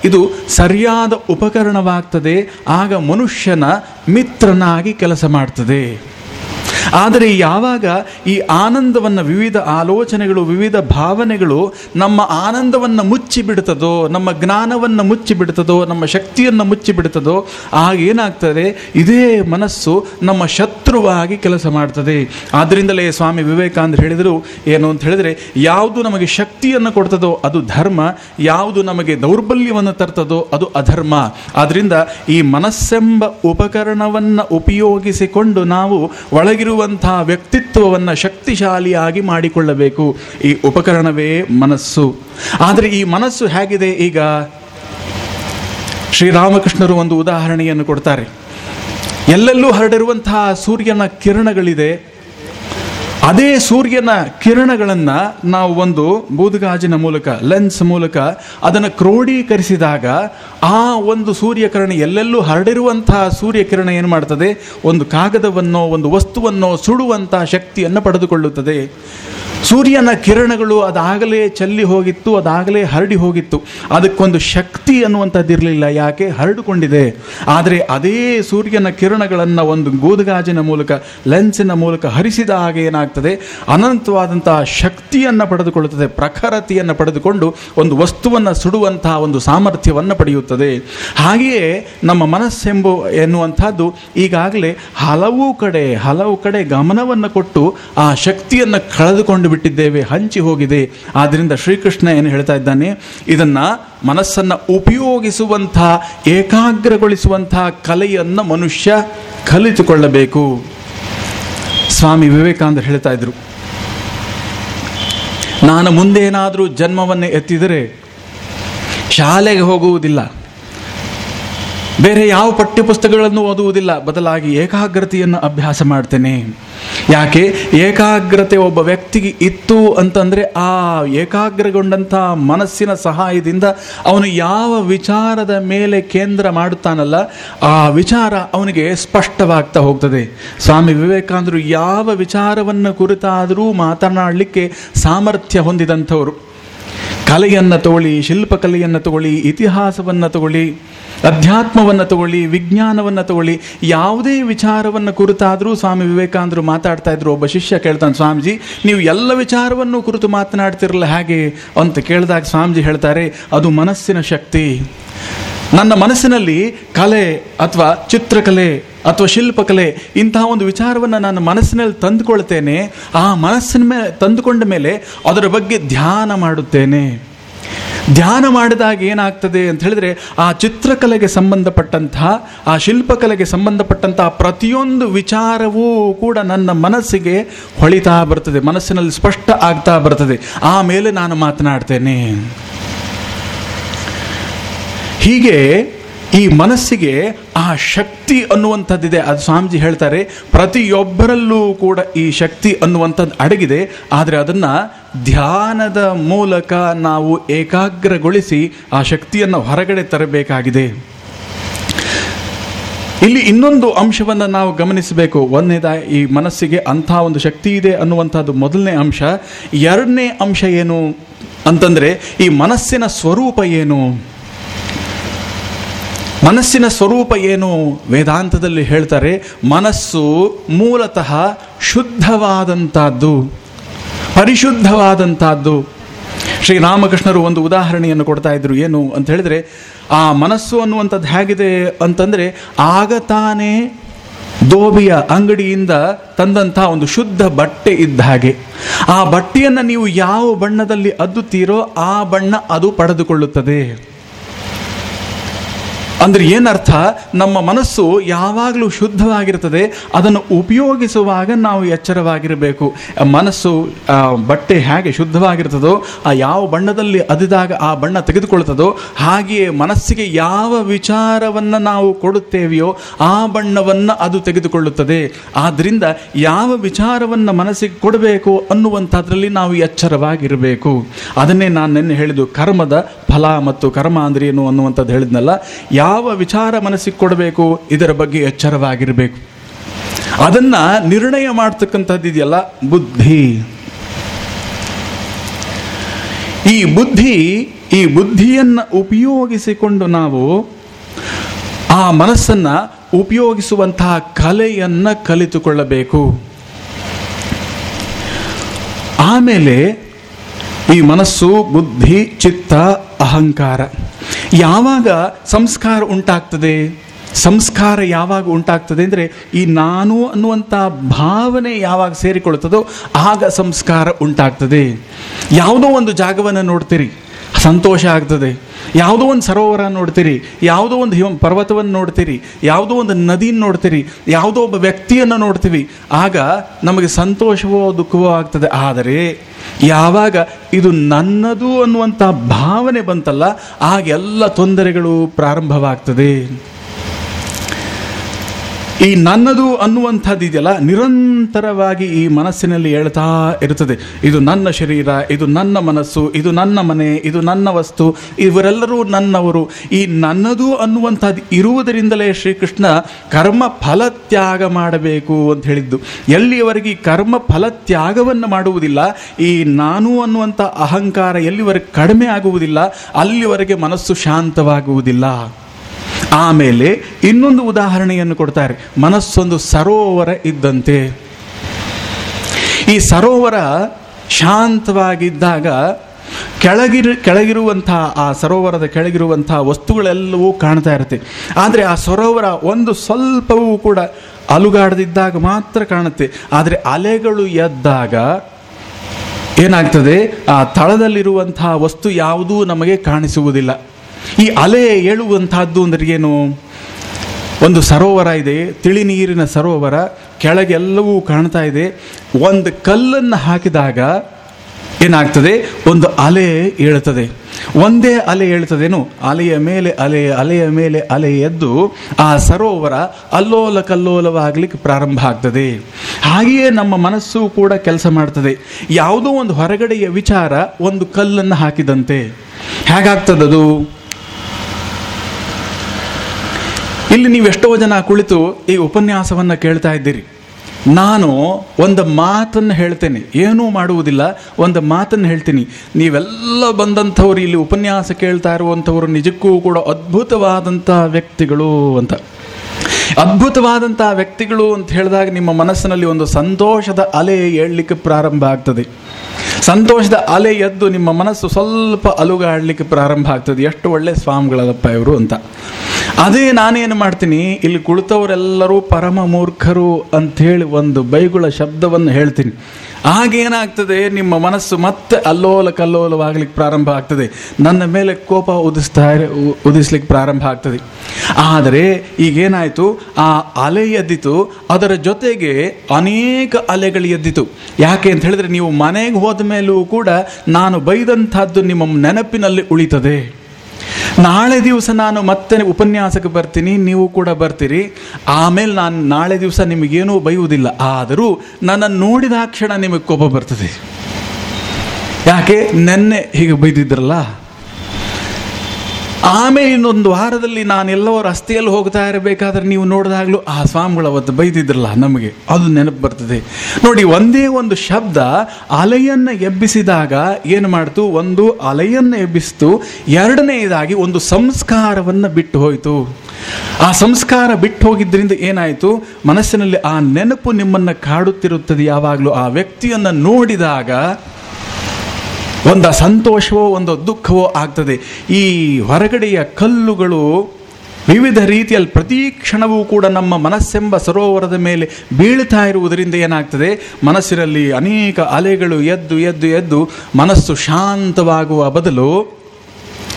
ಇದು ಸರಿಯಾದ ಉಪಕರಣವಾಗ್ತದೆ. ಆಗ ಮನುಷ್ಯನ ಮಿತ್ರನಾಗಿ ಕೆಲಸ ಮಾಡ್ತದೆ. ಆದರೆ ಯಾವಾಗ ಈ ಆನಂದವನ್ನು ವಿವಿಧ ಆಲೋಚನೆಗಳು, ವಿವಿಧ ಭಾವನೆಗಳು ನಮ್ಮ ಆನಂದವನ್ನು ಮುಚ್ಚಿ ಬಿಡ್ತದೋ, ನಮ್ಮ ಜ್ಞಾನವನ್ನು ಮುಚ್ಚಿ ಬಿಡ್ತದೋ, ನಮ್ಮ ಶಕ್ತಿಯನ್ನು ಮುಚ್ಚಿ ಬಿಡ್ತದೋ, ಆಗ ಏನಾಗ್ತದೆ? ಇದೇ ಮನಸ್ಸು ನಮ್ಮ ಶತ್ರುವಾಗಿ ಕೆಲಸ ಮಾಡ್ತದೆ. ಆದ್ದರಿಂದಲೇ ಸ್ವಾಮಿ ವಿವೇಕಾನಂದರು ಹೇಳಿದರು, ಏನು ಅಂತ ಹೇಳಿದರೆ, ಯಾವುದು ನಮಗೆ ಶಕ್ತಿಯನ್ನು ಕೊಡ್ತದೋ ಅದು ಧರ್ಮ, ಯಾವುದು ನಮಗೆ ದೌರ್ಬಲ್ಯವನ್ನು ತರ್ತದೋ ಅದು ಅಧರ್ಮ. ಆದ್ದರಿಂದ ಈ ಮನಸ್ಸೆಂಬ ಉಪಕರಣವನ್ನು ಉಪಯೋಗಿಸಿಕೊಂಡು ನಾವು ಒಳಗಿರುವಂತಹ ವ್ಯಕ್ತಿತ್ವವನ್ನು ಶಕ್ತಿಶಾಲಿಯಾಗಿ ಮಾಡಿಕೊಳ್ಳಬೇಕು. ಈ ಉಪಕರಣವೇ ಮನಸ್ಸು. ಆದರೆ ಈ ಮನಸ್ಸು ಹೇಗಿದೆ ಈಗ? ಶ್ರೀರಾಮಕೃಷ್ಣರು ಒಂದು ಉದಾಹರಣೆಯನ್ನು ಕೊಡ್ತಾರೆ. ಎಲ್ಲೆಲ್ಲೂ ಹರಡಿರುವಂತಹ ಸೂರ್ಯನ ಕಿರಣಗಳಿದೆ. ಅದೇ ಸೂರ್ಯನ ಕಿರಣಗಳನ್ನು ನಾವು ಒಂದು ಬೂದುಗಾಜಿನ ಮೂಲಕ ಲೆನ್ಸ್ ಮೂಲಕ ಅದನ್ನು ಕ್ರೋಢೀಕರಿಸಿದಾಗ ಆ ಒಂದು ಸೂರ್ಯಕಿರಣ ಎಲ್ಲೆಲ್ಲೂ ಹರಡಿರುವಂತಹ ಸೂರ್ಯಕಿರಣ ಏನು ಮಾಡ್ತದೆ? ಒಂದು ಕಾಗದವನ್ನೋ, ಒಂದು ವಸ್ತುವನ್ನೋ ಸುಡುವಂತಹ ಶಕ್ತಿಯನ್ನು ಪಡೆದುಕೊಳ್ಳುತ್ತದೆ. ಸೂರ್ಯನ ಕಿರಣಗಳು ಅದಾಗಲೇ ಚಲ್ಲಿ ಹೋಗಿತ್ತು, ಅದಾಗಲೇ ಹರಡಿ ಹೋಗಿತ್ತು. ಅದಕ್ಕೊಂದು ಶಕ್ತಿ ಅನ್ನುವಂಥದ್ದಿರಲಿಲ್ಲ, ಯಾಕೆ? ಹರಡಿಕೊಂಡಿದೆ. ಆದರೆ ಅದೇ ಸೂರ್ಯನ ಕಿರಣಗಳನ್ನು ಒಂದು ಗೋದುಗಾಜಿನ ಮೂಲಕ, ಲೆನ್ಸಿನ ಮೂಲಕ ಹರಿಸಿದ ಹಾಗೆ ಏನಾಗ್ತದೆ? ಅನಂತವಾದಂತಹ ಶಕ್ತಿಯನ್ನು ಪಡೆದುಕೊಳ್ಳುತ್ತದೆ, ಪ್ರಖರತೆಯನ್ನು ಪಡೆದುಕೊಂಡು ಒಂದು ವಸ್ತುವನ್ನು ಸುಡುವಂತಹ ಒಂದು ಸಾಮರ್ಥ್ಯವನ್ನು ಪಡೆಯುತ್ತದೆ. ಹಾಗೆಯೇ ನಮ್ಮ ಮನಸ್ಸೆಂಬು ಎನ್ನುವಂಥದ್ದು ಈಗಾಗಲೇ ಹಲವು ಕಡೆ ಹಲವು ಕಡೆ ಗಮನವನ್ನು ಕೊಟ್ಟು ಆ ಶಕ್ತಿಯನ್ನು ಕಳೆದುಕೊಂಡು ಬಿಟ್ಟಿದ್ದೇವೆ, ಹಂಚಿ ಹೋಗಿದೆ. ಆದ್ದರಿಂದ ಶ್ರೀಕೃಷ್ಣ ಏನು ಹೇಳ್ತಾ ಇದ್ದಾನೆ? ಇದನ್ನ ಮನಸ್ಸನ್ನು ಉಪಯೋಗಿಸುವಂಥ, ಏಕಾಗ್ರಗೊಳಿಸುವಂಥ ಕಲೆಯನ್ನು ಮನುಷ್ಯ ಕಲಿತುಕೊಳ್ಳಬೇಕು. ಸ್ವಾಮಿ ವಿವೇಕಾನಂದರು ಹೇಳ್ತಾ ಇದ್ರು. ನಾನು ಮುಂದೇನಾದರೂ ಜನ್ಮವನ್ನು ಎತ್ತಿದರೆ ಶಾಲೆಗೆ ಹೋಗುವುದಿಲ್ಲ. ಬೇರೆ ಯಾವ ಪಠ್ಯಪುಸ್ತಕಗಳನ್ನು ಓದುವುದಿಲ್ಲ. ಬದಲಾಗಿ ಏಕಾಗ್ರತೆಯನ್ನು ಅಭ್ಯಾಸ ಮಾಡ್ತೇನೆ. ಯಾಕೆ ಏಕಾಗ್ರತೆ ಒಬ್ಬ ವ್ಯಕ್ತಿಗೆ ಇತ್ತು ಅಂತಂದರೆ ಆ ಏಕಾಗ್ರಗೊಂಡಂಥ ಮನಸ್ಸಿನ ಸಹಾಯದಿಂದ ಅವನು ಯಾವ ವಿಚಾರದ ಮೇಲೆ ಕೇಂದ್ರ ಮಾಡುತ್ತಾನಲ್ಲ, ಆ ವಿಚಾರ ಅವನಿಗೆ ಸ್ಪಷ್ಟವಾಗ್ತಾ ಹೋಗ್ತದೆ. ಸ್ವಾಮಿ ವಿವೇಕಾನಂದರು ಯಾವ ವಿಚಾರವನ್ನು ಕುರಿತಾದರೂ ಮಾತನಾಡಲಿಕ್ಕೆ ಸಾಮರ್ಥ್ಯ ಹೊಂದಿದಂಥವರು. ಕಲೆಯನ್ನು ತಗೊಳ್ಳಿ, ಶಿಲ್ಪಕಲೆಯನ್ನು ತಗೊಳ್ಳಿ, ಇತಿಹಾಸವನ್ನು ತಗೊಳ್ಳಿ, ಅಧ್ಯಾತ್ಮವನ್ನು ತಗೊಳ್ಳಿ, ವಿಜ್ಞಾನವನ್ನು ತಗೊಳ್ಳಿ, ಯಾವುದೇ ವಿಚಾರವನ್ನು ಕುರಿತಾದರೂ ಸ್ವಾಮಿ ವಿವೇಕಾನಂದರು ಮಾತಾಡ್ತಾ ಇದ್ರು. ಒಬ್ಬ ಶಿಷ್ಯ ಕೇಳ್ತಾನೆ, ಸ್ವಾಮೀಜಿ, ನೀವು ಎಲ್ಲ ವಿಚಾರವನ್ನು ಕುರಿತು ಮಾತನಾಡ್ತಿರಲ್ಲ, ಹೇಗೆ? ಅಂತ ಕೇಳಿದಾಗ ಸ್ವಾಮೀಜಿ ಹೇಳ್ತಾರೆ, ಅದು ಮನಸ್ಸಿನ ಶಕ್ತಿ. ನನ್ನ ಮನಸ್ಸಿನಲ್ಲಿ ಕಲೆ ಅಥವಾ ಚಿತ್ರಕಲೆ ಅಥವಾ ಶಿಲ್ಪಕಲೆ ಇಂತಹ ಒಂದು ವಿಚಾರವನ್ನು ನಾನು ಮನಸ್ಸಿನಲ್ಲಿ ತಂದುಕೊಳ್ತೇನೆ, ಆ ಮನಸ್ಸಿನ ಮೇಲೆ ತಂದುಕೊಂಡ ಮೇಲೆ ಅದರ ಬಗ್ಗೆ ಧ್ಯಾನ ಮಾಡುತ್ತೇನೆ. ಧ್ಯಾನ ಮಾಡಿದಾಗ ಏನಾಗ್ತದೆ ಅಂತ ಹೇಳಿದ್ರೆ ಆ ಚಿತ್ರಕಲೆಗೆ ಸಂಬಂಧಪಟ್ಟಂತಹ ಆ ಶಿಲ್ಪಕಲೆಗೆ ಸಂಬಂಧಪಟ್ಟಂತಹ ಪ್ರತಿಯೊಂದು ವಿಚಾರವೂ ಕೂಡ ನನ್ನ ಮನಸ್ಸಿಗೆ ಹೊಳಿತಾ ಬರ್ತದೆ, ಮನಸ್ಸಿನಲ್ಲಿ ಸ್ಪಷ್ಟ ಆಗ್ತಾ ಬರ್ತದೆ. ಆಮೇಲೆ ನಾನು ಮಾತನಾಡ್ತೇನೆ. ಹೀಗೆ ಈ ಮನಸ್ಸಿಗೆ ಆ ಶಕ್ತಿ ಅನ್ನುವಂಥದ್ದಿದೆ. ಅದು ಸ್ವಾಮೀಜಿ ಹೇಳ್ತಾರೆ, ಪ್ರತಿಯೊಬ್ಬರಲ್ಲೂ ಕೂಡ ಈ ಶಕ್ತಿ ಅನ್ನುವಂಥದ್ದು ಅಡಗಿದೆ. ಆದರೆ ಅದನ್ನು ಧ್ಯಾನದ ಮೂಲಕ ನಾವು ಏಕಾಗ್ರಗೊಳಿಸಿ ಆ ಶಕ್ತಿಯನ್ನು ಹೊರಗಡೆ ತರಬೇಕಾಗಿದೆ. ಇಲ್ಲಿ ಇನ್ನೊಂದು ಅಂಶವನ್ನು ನಾವು ಗಮನಿಸಬೇಕು. ಒಂದನೇದ ಈ ಮನಸ್ಸಿಗೆ ಅಂಥ ಒಂದು ಶಕ್ತಿ ಇದೆ ಅನ್ನುವಂಥದ್ದು ಮೊದಲನೇ ಅಂಶ. ಎರಡನೇ ಅಂಶ ಏನು ಅಂತಂದರೆ, ಈ ಮನಸ್ಸಿನ ಸ್ವರೂಪ ಏನು? ಮನಸ್ಸಿನ ಸ್ವರೂಪ ಏನು? ವೇದಾಂತದಲ್ಲಿ ಹೇಳ್ತಾರೆ, ಮನಸ್ಸು ಮೂಲತಃ ಶುದ್ಧವಾದಂಥದ್ದು ಪರಿಶುದ್ಧವಾದಂಥದ್ದು ಶ್ರೀರಾಮಕೃಷ್ಣರು ಒಂದು ಉದಾಹರಣೆಯನ್ನು ಕೊಡ್ತಾ ಇದ್ರು, ಏನು ಅಂತ ಹೇಳಿದ್ರೆ, ಆ ಮನಸ್ಸು ಅನ್ನುವಂಥದ್ದು ಹೇಗಿದೆ ಅಂತಂದರೆ, ಆಗ ತಾನೇ ದೋಬಿಯ ಅಂಗಡಿಯಿಂದ ತಂದಂಥ ಒಂದು ಶುದ್ಧ ಬಟ್ಟೆ ಇದ್ದ ಹಾಗೆ. ಆ ಬಟ್ಟೆಯನ್ನು ನೀವು ಯಾವ ಬಣ್ಣದಲ್ಲಿ ಅದ್ದುತ್ತೀರೋ ಆ ಬಣ್ಣ ಅದು ಪಡೆದುಕೊಳ್ಳುತ್ತದೆ. ಅಂದ್ರೆ ಏನರ್ಥ? ನಮ್ಮ ಮನಸ್ಸು ಯಾವಾಗಲೂ ಶುದ್ಧವಾಗಿರ್ತದೆ ಅದನ್ನು ಉಪಯೋಗಿಸುವಾಗ ನಾವು ಎಚ್ಚರವಾಗಿರಬೇಕು. ಮನಸ್ಸು ಬಟ್ಟೆ ಹೇಗೆ ಶುದ್ಧವಾಗಿರ್ತದೋ, ಆ ಯಾವ ಬಣ್ಣದಲ್ಲಿ ಅದಿದಾಗ ಆ ಬಣ್ಣ ತೆಗೆದುಕೊಳ್ತದೋ ಹಾಗೆಯೇ ಮನಸ್ಸಿಗೆ ಯಾವ ವಿಚಾರವನ್ನು ನಾವು ಕೊಡುತ್ತೇವೆಯೋ, ಆ ಬಣ್ಣವನ್ನು ಅದು ತೆಗೆದುಕೊಳ್ಳುತ್ತದೆ. ಆದ್ದರಿಂದ ಯಾವ ವಿಚಾರವನ್ನು ಮನಸ್ಸಿಗೆ ಕೊಡಬೇಕು ಅನ್ನುವಂಥದ್ರಲ್ಲಿ ನಾವು ಎಚ್ಚರವಾಗಿರಬೇಕು. ಅದನ್ನೇ ನಾನು ನಿನ್ನೆ ಹೇಳಿದ್ದು, ಕರ್ಮದ ಫಲ ಮತ್ತು ಕರ್ಮ ಅಂದ್ರೆ ಏನು ಅನ್ನುವಂಥದ್ದು ಹೇಳಿದ್ನಲ್ಲ. ಯಾವ ವಿಚಾರ ಮನಸ್ಸಿಗೆ ಕೊಡಬೇಕು, ಇದರ ಬಗ್ಗೆ ಎಚ್ಚರವಾಗಿರಬೇಕು. ಅದನ್ನ ನಿರ್ಣಯ ಮಾಡ್ತಕ್ಕಂಥದ್ದು ಇದೆಯಲ್ಲ, ಬುದ್ಧಿ. ಈ ಬುದ್ಧಿ, ಈ ಬುದ್ಧಿಯನ್ನು ಉಪಯೋಗಿಸಿಕೊಂಡು ನಾವು ಆ ಮನಸ್ಸನ್ನ ಉಪಯೋಗಿಸುವಂತಹ ಕಲೆಯನ್ನ ಕಲಿತುಕೊಳ್ಳಬೇಕು. ಆಮೇಲೆ ಈ ಮನಸ್ಸು, ಬುದ್ಧಿ, ಚಿತ್ತ, ಅಹಂಕಾರ. ಯಾವಾಗ ಸಂಸ್ಕಾರ ಉಂಟಾಗ್ತದೆ? ಸಂಸ್ಕಾರ ಯಾವಾಗ ಉಂಟಾಗ್ತದೆ ಅಂದರೆ ಈ ನಾನು ಅನ್ನುವಂಥ ಭಾವನೆ ಯಾವಾಗ ಸೇರಿಕೊಳ್ಳುತ್ತದೋ ಆಗ ಸಂಸ್ಕಾರ ಉಂಟಾಗ್ತದೆ. ಯಾವುದೋ ಒಂದು ಜಾಗವನ್ನು ನೋಡ್ತೀರಿ. ಸಂತೋಷ ಆಗ್ತದೆ. ಯಾವುದೋ ಒಂದು ಸರೋವರ ನೋಡ್ತೀರಿ, ಯಾವುದೋ ಒಂದು ಹಿಮ ಪರ್ವತವನ್ನು ನೋಡ್ತೀರಿ, ಯಾವುದೋ ಒಂದು ನದಿಯನ್ನು ನೋಡ್ತೀರಿ, ಯಾವುದೋ ಒಬ್ಬ ವ್ಯಕ್ತಿಯನ್ನು ನೋಡ್ತೀವಿ. ಆಗ ನಮಗೆ ಸಂತೋಷವೋ, ದುಃಖವೋ ಆಗ್ತದೆ. ಆದರೆ ಯಾವಾಗ ಇದು ನನ್ನದು ಅನ್ನುವಂಥ ಭಾವನೆ ಬಂತಲ್ಲ, ಆಗ ಎಲ್ಲ ತೊಂದರೆಗಳು ಪ್ರಾರಂಭವಾಗ್ತದೆ. ಈ ನನ್ನದು ಅನ್ನುವಂಥದ್ದು ಇದೆಯಲ್ಲ? ನಿರಂತರವಾಗಿ ಈ ಮನಸ್ಸಿನಲ್ಲಿ ಹೇಳ್ತಾ ಇರುತ್ತದೆ. ಇದು ನನ್ನ ಶರೀರ, ಇದು ನನ್ನ ಮನಸ್ಸು, ಇದು ನನ್ನ ಮನೆ, ಇದು ನನ್ನ ವಸ್ತು, ಇವರೆಲ್ಲರೂ ನನ್ನವರು. ಈ ನನ್ನದು ಅನ್ನುವಂಥದ್ದು ಇರುವುದರಿಂದಲೇ ಶ್ರೀಕೃಷ್ಣ ಕರ್ಮ ಫಲತ್ಯಾಗ ಮಾಡಬೇಕು ಅಂತ ಹೇಳಿದ್ದು. ಎಲ್ಲಿಯವರೆಗೆ ಕರ್ಮ ಫಲತ್ಯಾಗವನ್ನು ಮಾಡುವುದಿಲ್ಲ, ಈ ನಾನು ಅನ್ನುವಂಥ ಅಹಂಕಾರ ಎಲ್ಲಿವರೆಗೆ ಕಡಿಮೆ ಆಗುವುದಿಲ್ಲ, ಅಲ್ಲಿವರೆಗೆ ಮನಸ್ಸು ಶಾಂತವಾಗುವುದಿಲ್ಲ. ಆಮೇಲೆ ಇನ್ನೊಂದು ಉದಾಹರಣೆಯನ್ನು ಕೊಡ್ತಾರೆ. ಮನಸ್ಸೊಂದು ಸರೋವರ ಇದ್ದಂತೆ. ಈ ಸರೋವರ ಶಾಂತವಾಗಿದ್ದಾಗ ಕೆಳಗಿರು ಕೆಳಗಿರುವಂತಹ ಆ ಸರೋವರದ ಕೆಳಗಿರುವಂತಹ ವಸ್ತುಗಳೆಲ್ಲವೂ ಕಾಣ್ತಾ ಇರುತ್ತೆ. ಆದರೆ ಆ ಸರೋವರ ಒಂದು ಸ್ವಲ್ಪವೂ ಕೂಡ ಅಲುಗಾಡದಿದ್ದಾಗ ಮಾತ್ರ ಕಾಣುತ್ತೆ. ಆದರೆ ಅಲೆಗಳು ಎದ್ದಾಗ ಏನಾಗ್ತದೆ? ಆ ತಳದಲ್ಲಿರುವಂತಹ ವಸ್ತು ಯಾವುದೂ ನಮಗೆ ಕಾಣಿಸುವುದಿಲ್ಲ. ಈ ಅಲೆ ಏಳುವಂತಹದ್ದು ಅಂದ್ರೆ ಏನು? ಒಂದು ಸರೋವರ ಇದೆ ತಿಳಿ ನೀರಿನ ಸರೋವರ, ಕೆಳಗೆಲ್ಲವೂ ಕಾಣ್ತಾ ಇದೆ. ಒಂದು ಕಲ್ಲನ್ನು ಹಾಕಿದಾಗ ಏನಾಗ್ತದೆ? ಒಂದು ಅಲೆ ಏಳುತ್ತದೆ. ಒಂದೇ ಅಲೆ ಏಳ್ತದೇನು ಅಲೆಯ ಮೇಲೆ ಅಲೆ, ಅಲೆಯ ಮೇಲೆ ಅಲೆ ಎದ್ದು ಆ ಸರೋವರ ಅಲ್ಲೋಲ ಕಲ್ಲೋಲವಾಗಲಿಕ್ಕೆ ಪ್ರಾರಂಭ ಆಗ್ತದೆ. ಹಾಗೆಯೇ ನಮ್ಮ ಮನಸ್ಸು ಕೂಡ ಕೆಲಸ ಮಾಡ್ತದೆ. ಯಾವುದೋ ಒಂದು ಹೊರಗಡೆಯ ವಿಚಾರ ಒಂದು ಕಲ್ಲನ್ನು ಹಾಕಿದಂತೆ. ಹೇಗಾಗ್ತದದು? ಇಲ್ಲಿ ನೀವು ಎಷ್ಟೋ ಜನ ಕುಳಿತು ಈ ಉಪನ್ಯಾಸವನ್ನು ಕೇಳ್ತಾ ಇದ್ದೀರಿ. ನಾನು ಒಂದು ಮಾತನ್ನು ಹೇಳ್ತೇನೆ. ಏನೂ ಮಾಡುವುದಿಲ್ಲ, ಒಂದು ಮಾತನ್ನು ಹೇಳ್ತೀನಿ. ನೀವೆಲ್ಲ ಬಂದಂಥವ್ರು, ಇಲ್ಲಿ ಉಪನ್ಯಾಸ ಕೇಳ್ತಾ ಇರುವಂಥವ್ರು ನಿಜಕ್ಕೂ ಕೂಡ ಅದ್ಭುತವಾದಂಥ ವ್ಯಕ್ತಿಗಳು ಅಂತ. ಅದ್ಭುತವಾದಂಥ ವ್ಯಕ್ತಿಗಳು ಅಂತ ಹೇಳಿದಾಗ ನಿಮ್ಮ ಮನಸ್ಸಿನಲ್ಲಿ ಒಂದು ಸಂತೋಷದ ಅಲೆ ಏಳಲಿಕ್ಕೆ ಪ್ರಾರಂಭ ಆಗ್ತದೆ. ಸಂತೋಷದ ಅಲೆ ಎದ್ದು ನಿಮ್ಮ ಮನಸ್ಸು ಸ್ವಲ್ಪ ಅಲುಗಾಡಲಿಕ್ಕೆ ಪ್ರಾರಂಭ ಆಗ್ತದೆ. ಎಷ್ಟು ಒಳ್ಳೆ ಸ್ವಾಮಿಗಳದಪ್ಪ ಇವರು ಅಂತ. ಅದೇ ನಾನೇನು ಮಾಡ್ತೀನಿ? ಇಲ್ಲಿ ಕುಳಿತವರೆಲ್ಲರೂ ಪರಮ ಮೂರ್ಖರು ಅಂಥೇಳಿ ಒಂದು ಬೈಗುಳ ಶಬ್ದವನ್ನು ಹೇಳ್ತೀನಿ. ಆಗೇನಾಗ್ತದೆ ನಿಮ್ಮ ಮನಸ್ಸು ಮತ್ತೆ ಅಲ್ಲೋಲ ಕಲ್ಲೋಲವಾಗಲಿಕ್ಕೆ ಪ್ರಾರಂಭ ಆಗ್ತದೆ. ನನ್ನ ಮೇಲೆ ಕೋಪ ಉದಿಸ್ತಾ ಉದಿಸ್ಲಿಕ್ಕೆ ಪ್ರಾರಂಭ ಆಗ್ತದೆ. ಆದರೆ ಈಗೇನಾಯಿತು? ಆ ಅಲೆ ಎದ್ದಿತು. ಅದರ ಜೊತೆಗೆ ಅನೇಕ ಅಲೆಗಳು ಎದ್ದಿತು. ಯಾಕೆ ಅಂತ ಹೇಳಿದ್ರೆ ನೀವು ಮನೆಗೆ ಹೋದ ಮೇಲೂ ಕೂಡ ನಾನು ಬೈದಂಥದ್ದು ನಿಮ್ಮ ನೆನಪಿನಲ್ಲಿ ಉಳಿತದೆ. ನಾಳೆ ದಿವಸ ನಾನು ಮತ್ತೆ ಉಪನ್ಯಾಸಕ್ಕೆ ಬರ್ತೀನಿ, ನೀವು ಕೂಡ ಬರ್ತೀರಿ. ಆಮೇಲೆ ನಾನು ನಾಳೆ ದಿವಸ ನಿಮಗೇನೂ ಬೈಯುವುದಿಲ್ಲ. ಆದರೂ ನನ್ನನ್ನು ನೋಡಿದ ಕ್ಷಣ ನಿಮಗೆ ಕೋಪ ಬರ್ತದೆ. ಯಾಕೆ? ನೆನ್ನೆ ಹೀಗೆ ಬೈದಿದ್ರಲ್ಲ? ಆಮೇಲೆ ಇನ್ನೊಂದು ವಾರದಲ್ಲಿ ನಾನೆಲ್ಲೋ ರಸ್ತೆಯಲ್ಲಿ ಹೋಗ್ತಾ ಇರಬೇಕಾದ್ರೆ ನೀವು ನೋಡಿದಾಗಲೂ, ಆ ಸ್ವಾಮಿಗಳು ಅವತ್ತು ಬೈದಿದ್ರಲ್ಲ ನಮಗೆ, ಅದು ನೆನಪು ಬರ್ತದೆ. ನೋಡಿ, ಒಂದೇ ಒಂದು ಶಬ್ದ ಅಲೆಯನ್ನು ಎಬ್ಬಿಸಿದಾಗ ಏನು ಮಾಡ್ತು? ಒಂದು ಅಲೆಯನ್ನು ಎಬ್ಬಿಸ್ತು, ಎರಡನೆಯದಾಗಿ ಒಂದು ಸಂಸ್ಕಾರವನ್ನು ಬಿಟ್ಟು ಹೋಯಿತು. ಆ ಸಂಸ್ಕಾರ ಬಿಟ್ಟು ಹೋಗಿದ್ದರಿಂದ ಏನಾಯಿತು? ಮನಸ್ಸಿನಲ್ಲಿ ಆ ನೆನಪು ನಿಮ್ಮನ್ನು ಕಾಡುತ್ತಿರುತ್ತದೆ. ಯಾವಾಗಲೂ ಆ ವ್ಯಕ್ತಿಯನ್ನು ನೋಡಿದಾಗ ಒಂದು ಸಂತೋಷವೋ, ಒಂದು ದುಃಖವೋ ಆಗ್ತದೆ. ಈ ಹೊರಗಡೆಯ ಕಲ್ಲುಗಳು ವಿವಿಧ ರೀತಿಯಲ್ಲಿ ಪ್ರತಿ ಕ್ಷಣವೂ ಕೂಡ ನಮ್ಮ ಮನಸ್ಸೆಂಬ ಸರೋವರದ ಮೇಲೆ ಬೀಳ್ತಾ ಇರುವುದರಿಂದ ಏನಾಗ್ತದೆ? ಮನಸ್ಸಿನಲ್ಲಿ ಅನೇಕ ಅಲೆಗಳು ಎದ್ದು ಎದ್ದು ಎದ್ದು ಮನಸ್ಸು ಶಾಂತವಾಗುವ ಬದಲು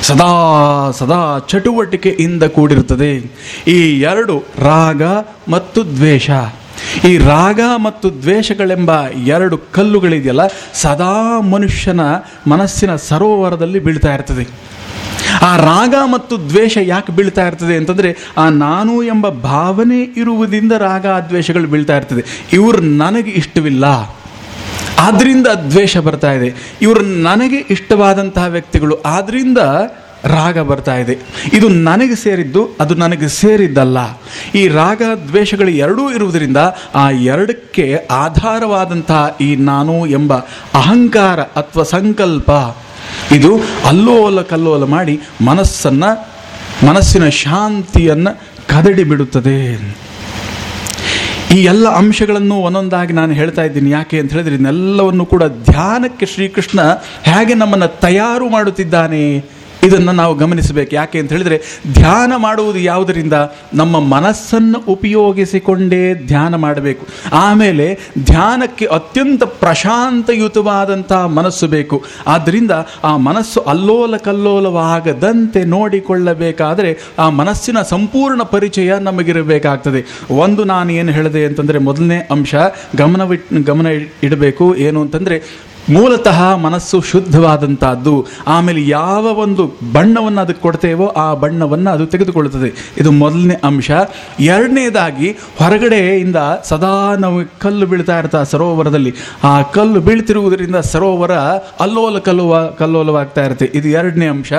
ಸದಾ ಸದಾ ಚಟುವಟಿಕೆಯಿಂದ ಕೂಡಿರುತ್ತದೆ. ಈ ಎರಡು ರಾಗ ಮತ್ತು ದ್ವೇಷ. ಈ ರಾಗ ಮತ್ತು ದ್ವೇಷಗಳೆಂಬ ಎರಡು ಕಲ್ಲುಗಳಿದೆಯಲ್ಲ, ಸದಾ ಮನುಷ್ಯನ ಮನಸ್ಸಿನ ಸರೋವರದಲ್ಲಿ ಬೀಳ್ತಾ ಇರ್ತದೆ. ಆ ರಾಗ ಮತ್ತು ದ್ವೇಷ ಯಾಕೆ ಬೀಳ್ತಾ ಇರ್ತದೆ ಅಂತಂದರೆ, ಆ ನಾನು ಎಂಬ ಭಾವನೆ ಇರುವುದರಿಂದ ರಾಗ ದ್ವೇಷಗಳು ಬೀಳ್ತಾ ಇರ್ತದೆ. ಇವರು ನನಗೆ ಇಷ್ಟವಿಲ್ಲ. ಆದ್ದರಿಂದ ದ್ವೇಷ ಬರ್ತಾ ಇದೆ. ಇವರು ನನಗೆ ಇಷ್ಟವಾದಂತಹ ವ್ಯಕ್ತಿಗಳು. ಆದ್ರಿಂದ ರಾಗ ಬರ್ತಾ ಇದೆ. ಇದು ನನಗೆ ಸೇರಿದ್ದು, ಅದು ನನಗೆ ಸೇರಿದ್ದಲ್ಲ. ಈ ರಾಗ ದ್ವೇಷಗಳು ಎರಡೂ ಇರುವುದರಿಂದ ಆ ಎರಡಕ್ಕೆ ಆಧಾರವಾದಂತಹ ಈ ನಾನು ಎಂಬ ಅಹಂಕಾರ ಅಥವಾ ಸಂಕಲ್ಪ, ಇದು ಅಲ್ಲೋಲ ಕಲ್ಲೋಲ ಮಾಡಿ ಮನಸ್ಸನ್ನು, ಮನಸ್ಸಿನ ಶಾಂತಿಯನ್ನು ಕದಡಿ ಬಿಡುತ್ತದೆ. ಈ ಎಲ್ಲ ಅಂಶಗಳನ್ನು ಒಂದೊಂದಾಗಿ ನಾನು ಹೇಳ್ತಾ ಇದ್ದೀನಿ. ಯಾಕೆ ಅಂತ ಹೇಳಿದ್ರೆ, ಇದನ್ನೆಲ್ಲವನ್ನು ಕೂಡ ಧ್ಯಾನಕ್ಕೆ ಶ್ರೀಕೃಷ್ಣ ಹೇಗೆ ನಮ್ಮನ್ನು ತಯಾರು ಮಾಡುತ್ತಿದ್ದಾನೆ? ಇದನ್ನು ನಾವು ಗಮನಿಸಬೇಕು. ಯಾಕೆ ಅಂತ ಹೇಳಿದರೆ, ಧ್ಯಾನ ಮಾಡುವುದು ಯಾವುದರಿಂದ? ನಮ್ಮ ಮನಸ್ಸನ್ನು ಉಪಯೋಗಿಸಿಕೊಂಡೇ ಧ್ಯಾನ ಮಾಡಬೇಕು. ಆಮೇಲೆ ಧ್ಯಾನಕ್ಕೆ ಅತ್ಯಂತ ಪ್ರಶಾಂತಯುತವಾದಂಥ ಮನಸ್ಸು ಬೇಕು. ಆದ್ದರಿಂದ ಆ ಮನಸ್ಸು ಅಲ್ಲೋಲ ಕಲ್ಲೋಲವಾಗದಂತೆ ನೋಡಿಕೊಳ್ಳಬೇಕಾದರೆ ಆ ಮನಸ್ಸಿನ ಸಂಪೂರ್ಣ ಪರಿಚಯ ನಮಗಿರಬೇಕಾಗ್ತದೆ. ಒಂದು ನಾನು ಏನು ಹೇಳಿದೆ ಅಂತಂದರೆ, ಮೊದಲನೇ ಅಂಶ ಗಮನವಿಟ್, ಗಮನ ಇಡಬೇಕು. ಏನು ಅಂತಂದರೆ ಮೂಲತಃ ಮನಸ್ಸು ಶುದ್ಧವಾದಂತಹದ್ದು. ಆಮೇಲೆ ಯಾವ ಒಂದು ಬಣ್ಣವನ್ನು ಅದಕ್ಕೆ ಕೊಡ್ತೇವೋ ಆ ಬಣ್ಣವನ್ನು ಅದು ತೆಗೆದುಕೊಳ್ಳುತ್ತದೆ. ಇದು ಮೊದಲನೇ ಅಂಶ. ಎರಡನೇದಾಗಿ ಹೊರಗಡೆಯಿಂದ ಸದಾ ನಾವು ಕಲ್ಲು ಬೀಳ್ತಾ ಇರ್ತಾ ಸರೋವರದಲ್ಲಿ. ಆ ಕಲ್ಲು ಬೀಳ್ತಿರುವುದರಿಂದ ಸರೋವರ ಅಲ್ಲೋಲ ಕಲ್ಲುವ, ಕಲ್ಲೋಲವಾಗ್ತಾ ಇರುತ್ತೆ. ಇದು ಎರಡನೇ ಅಂಶ.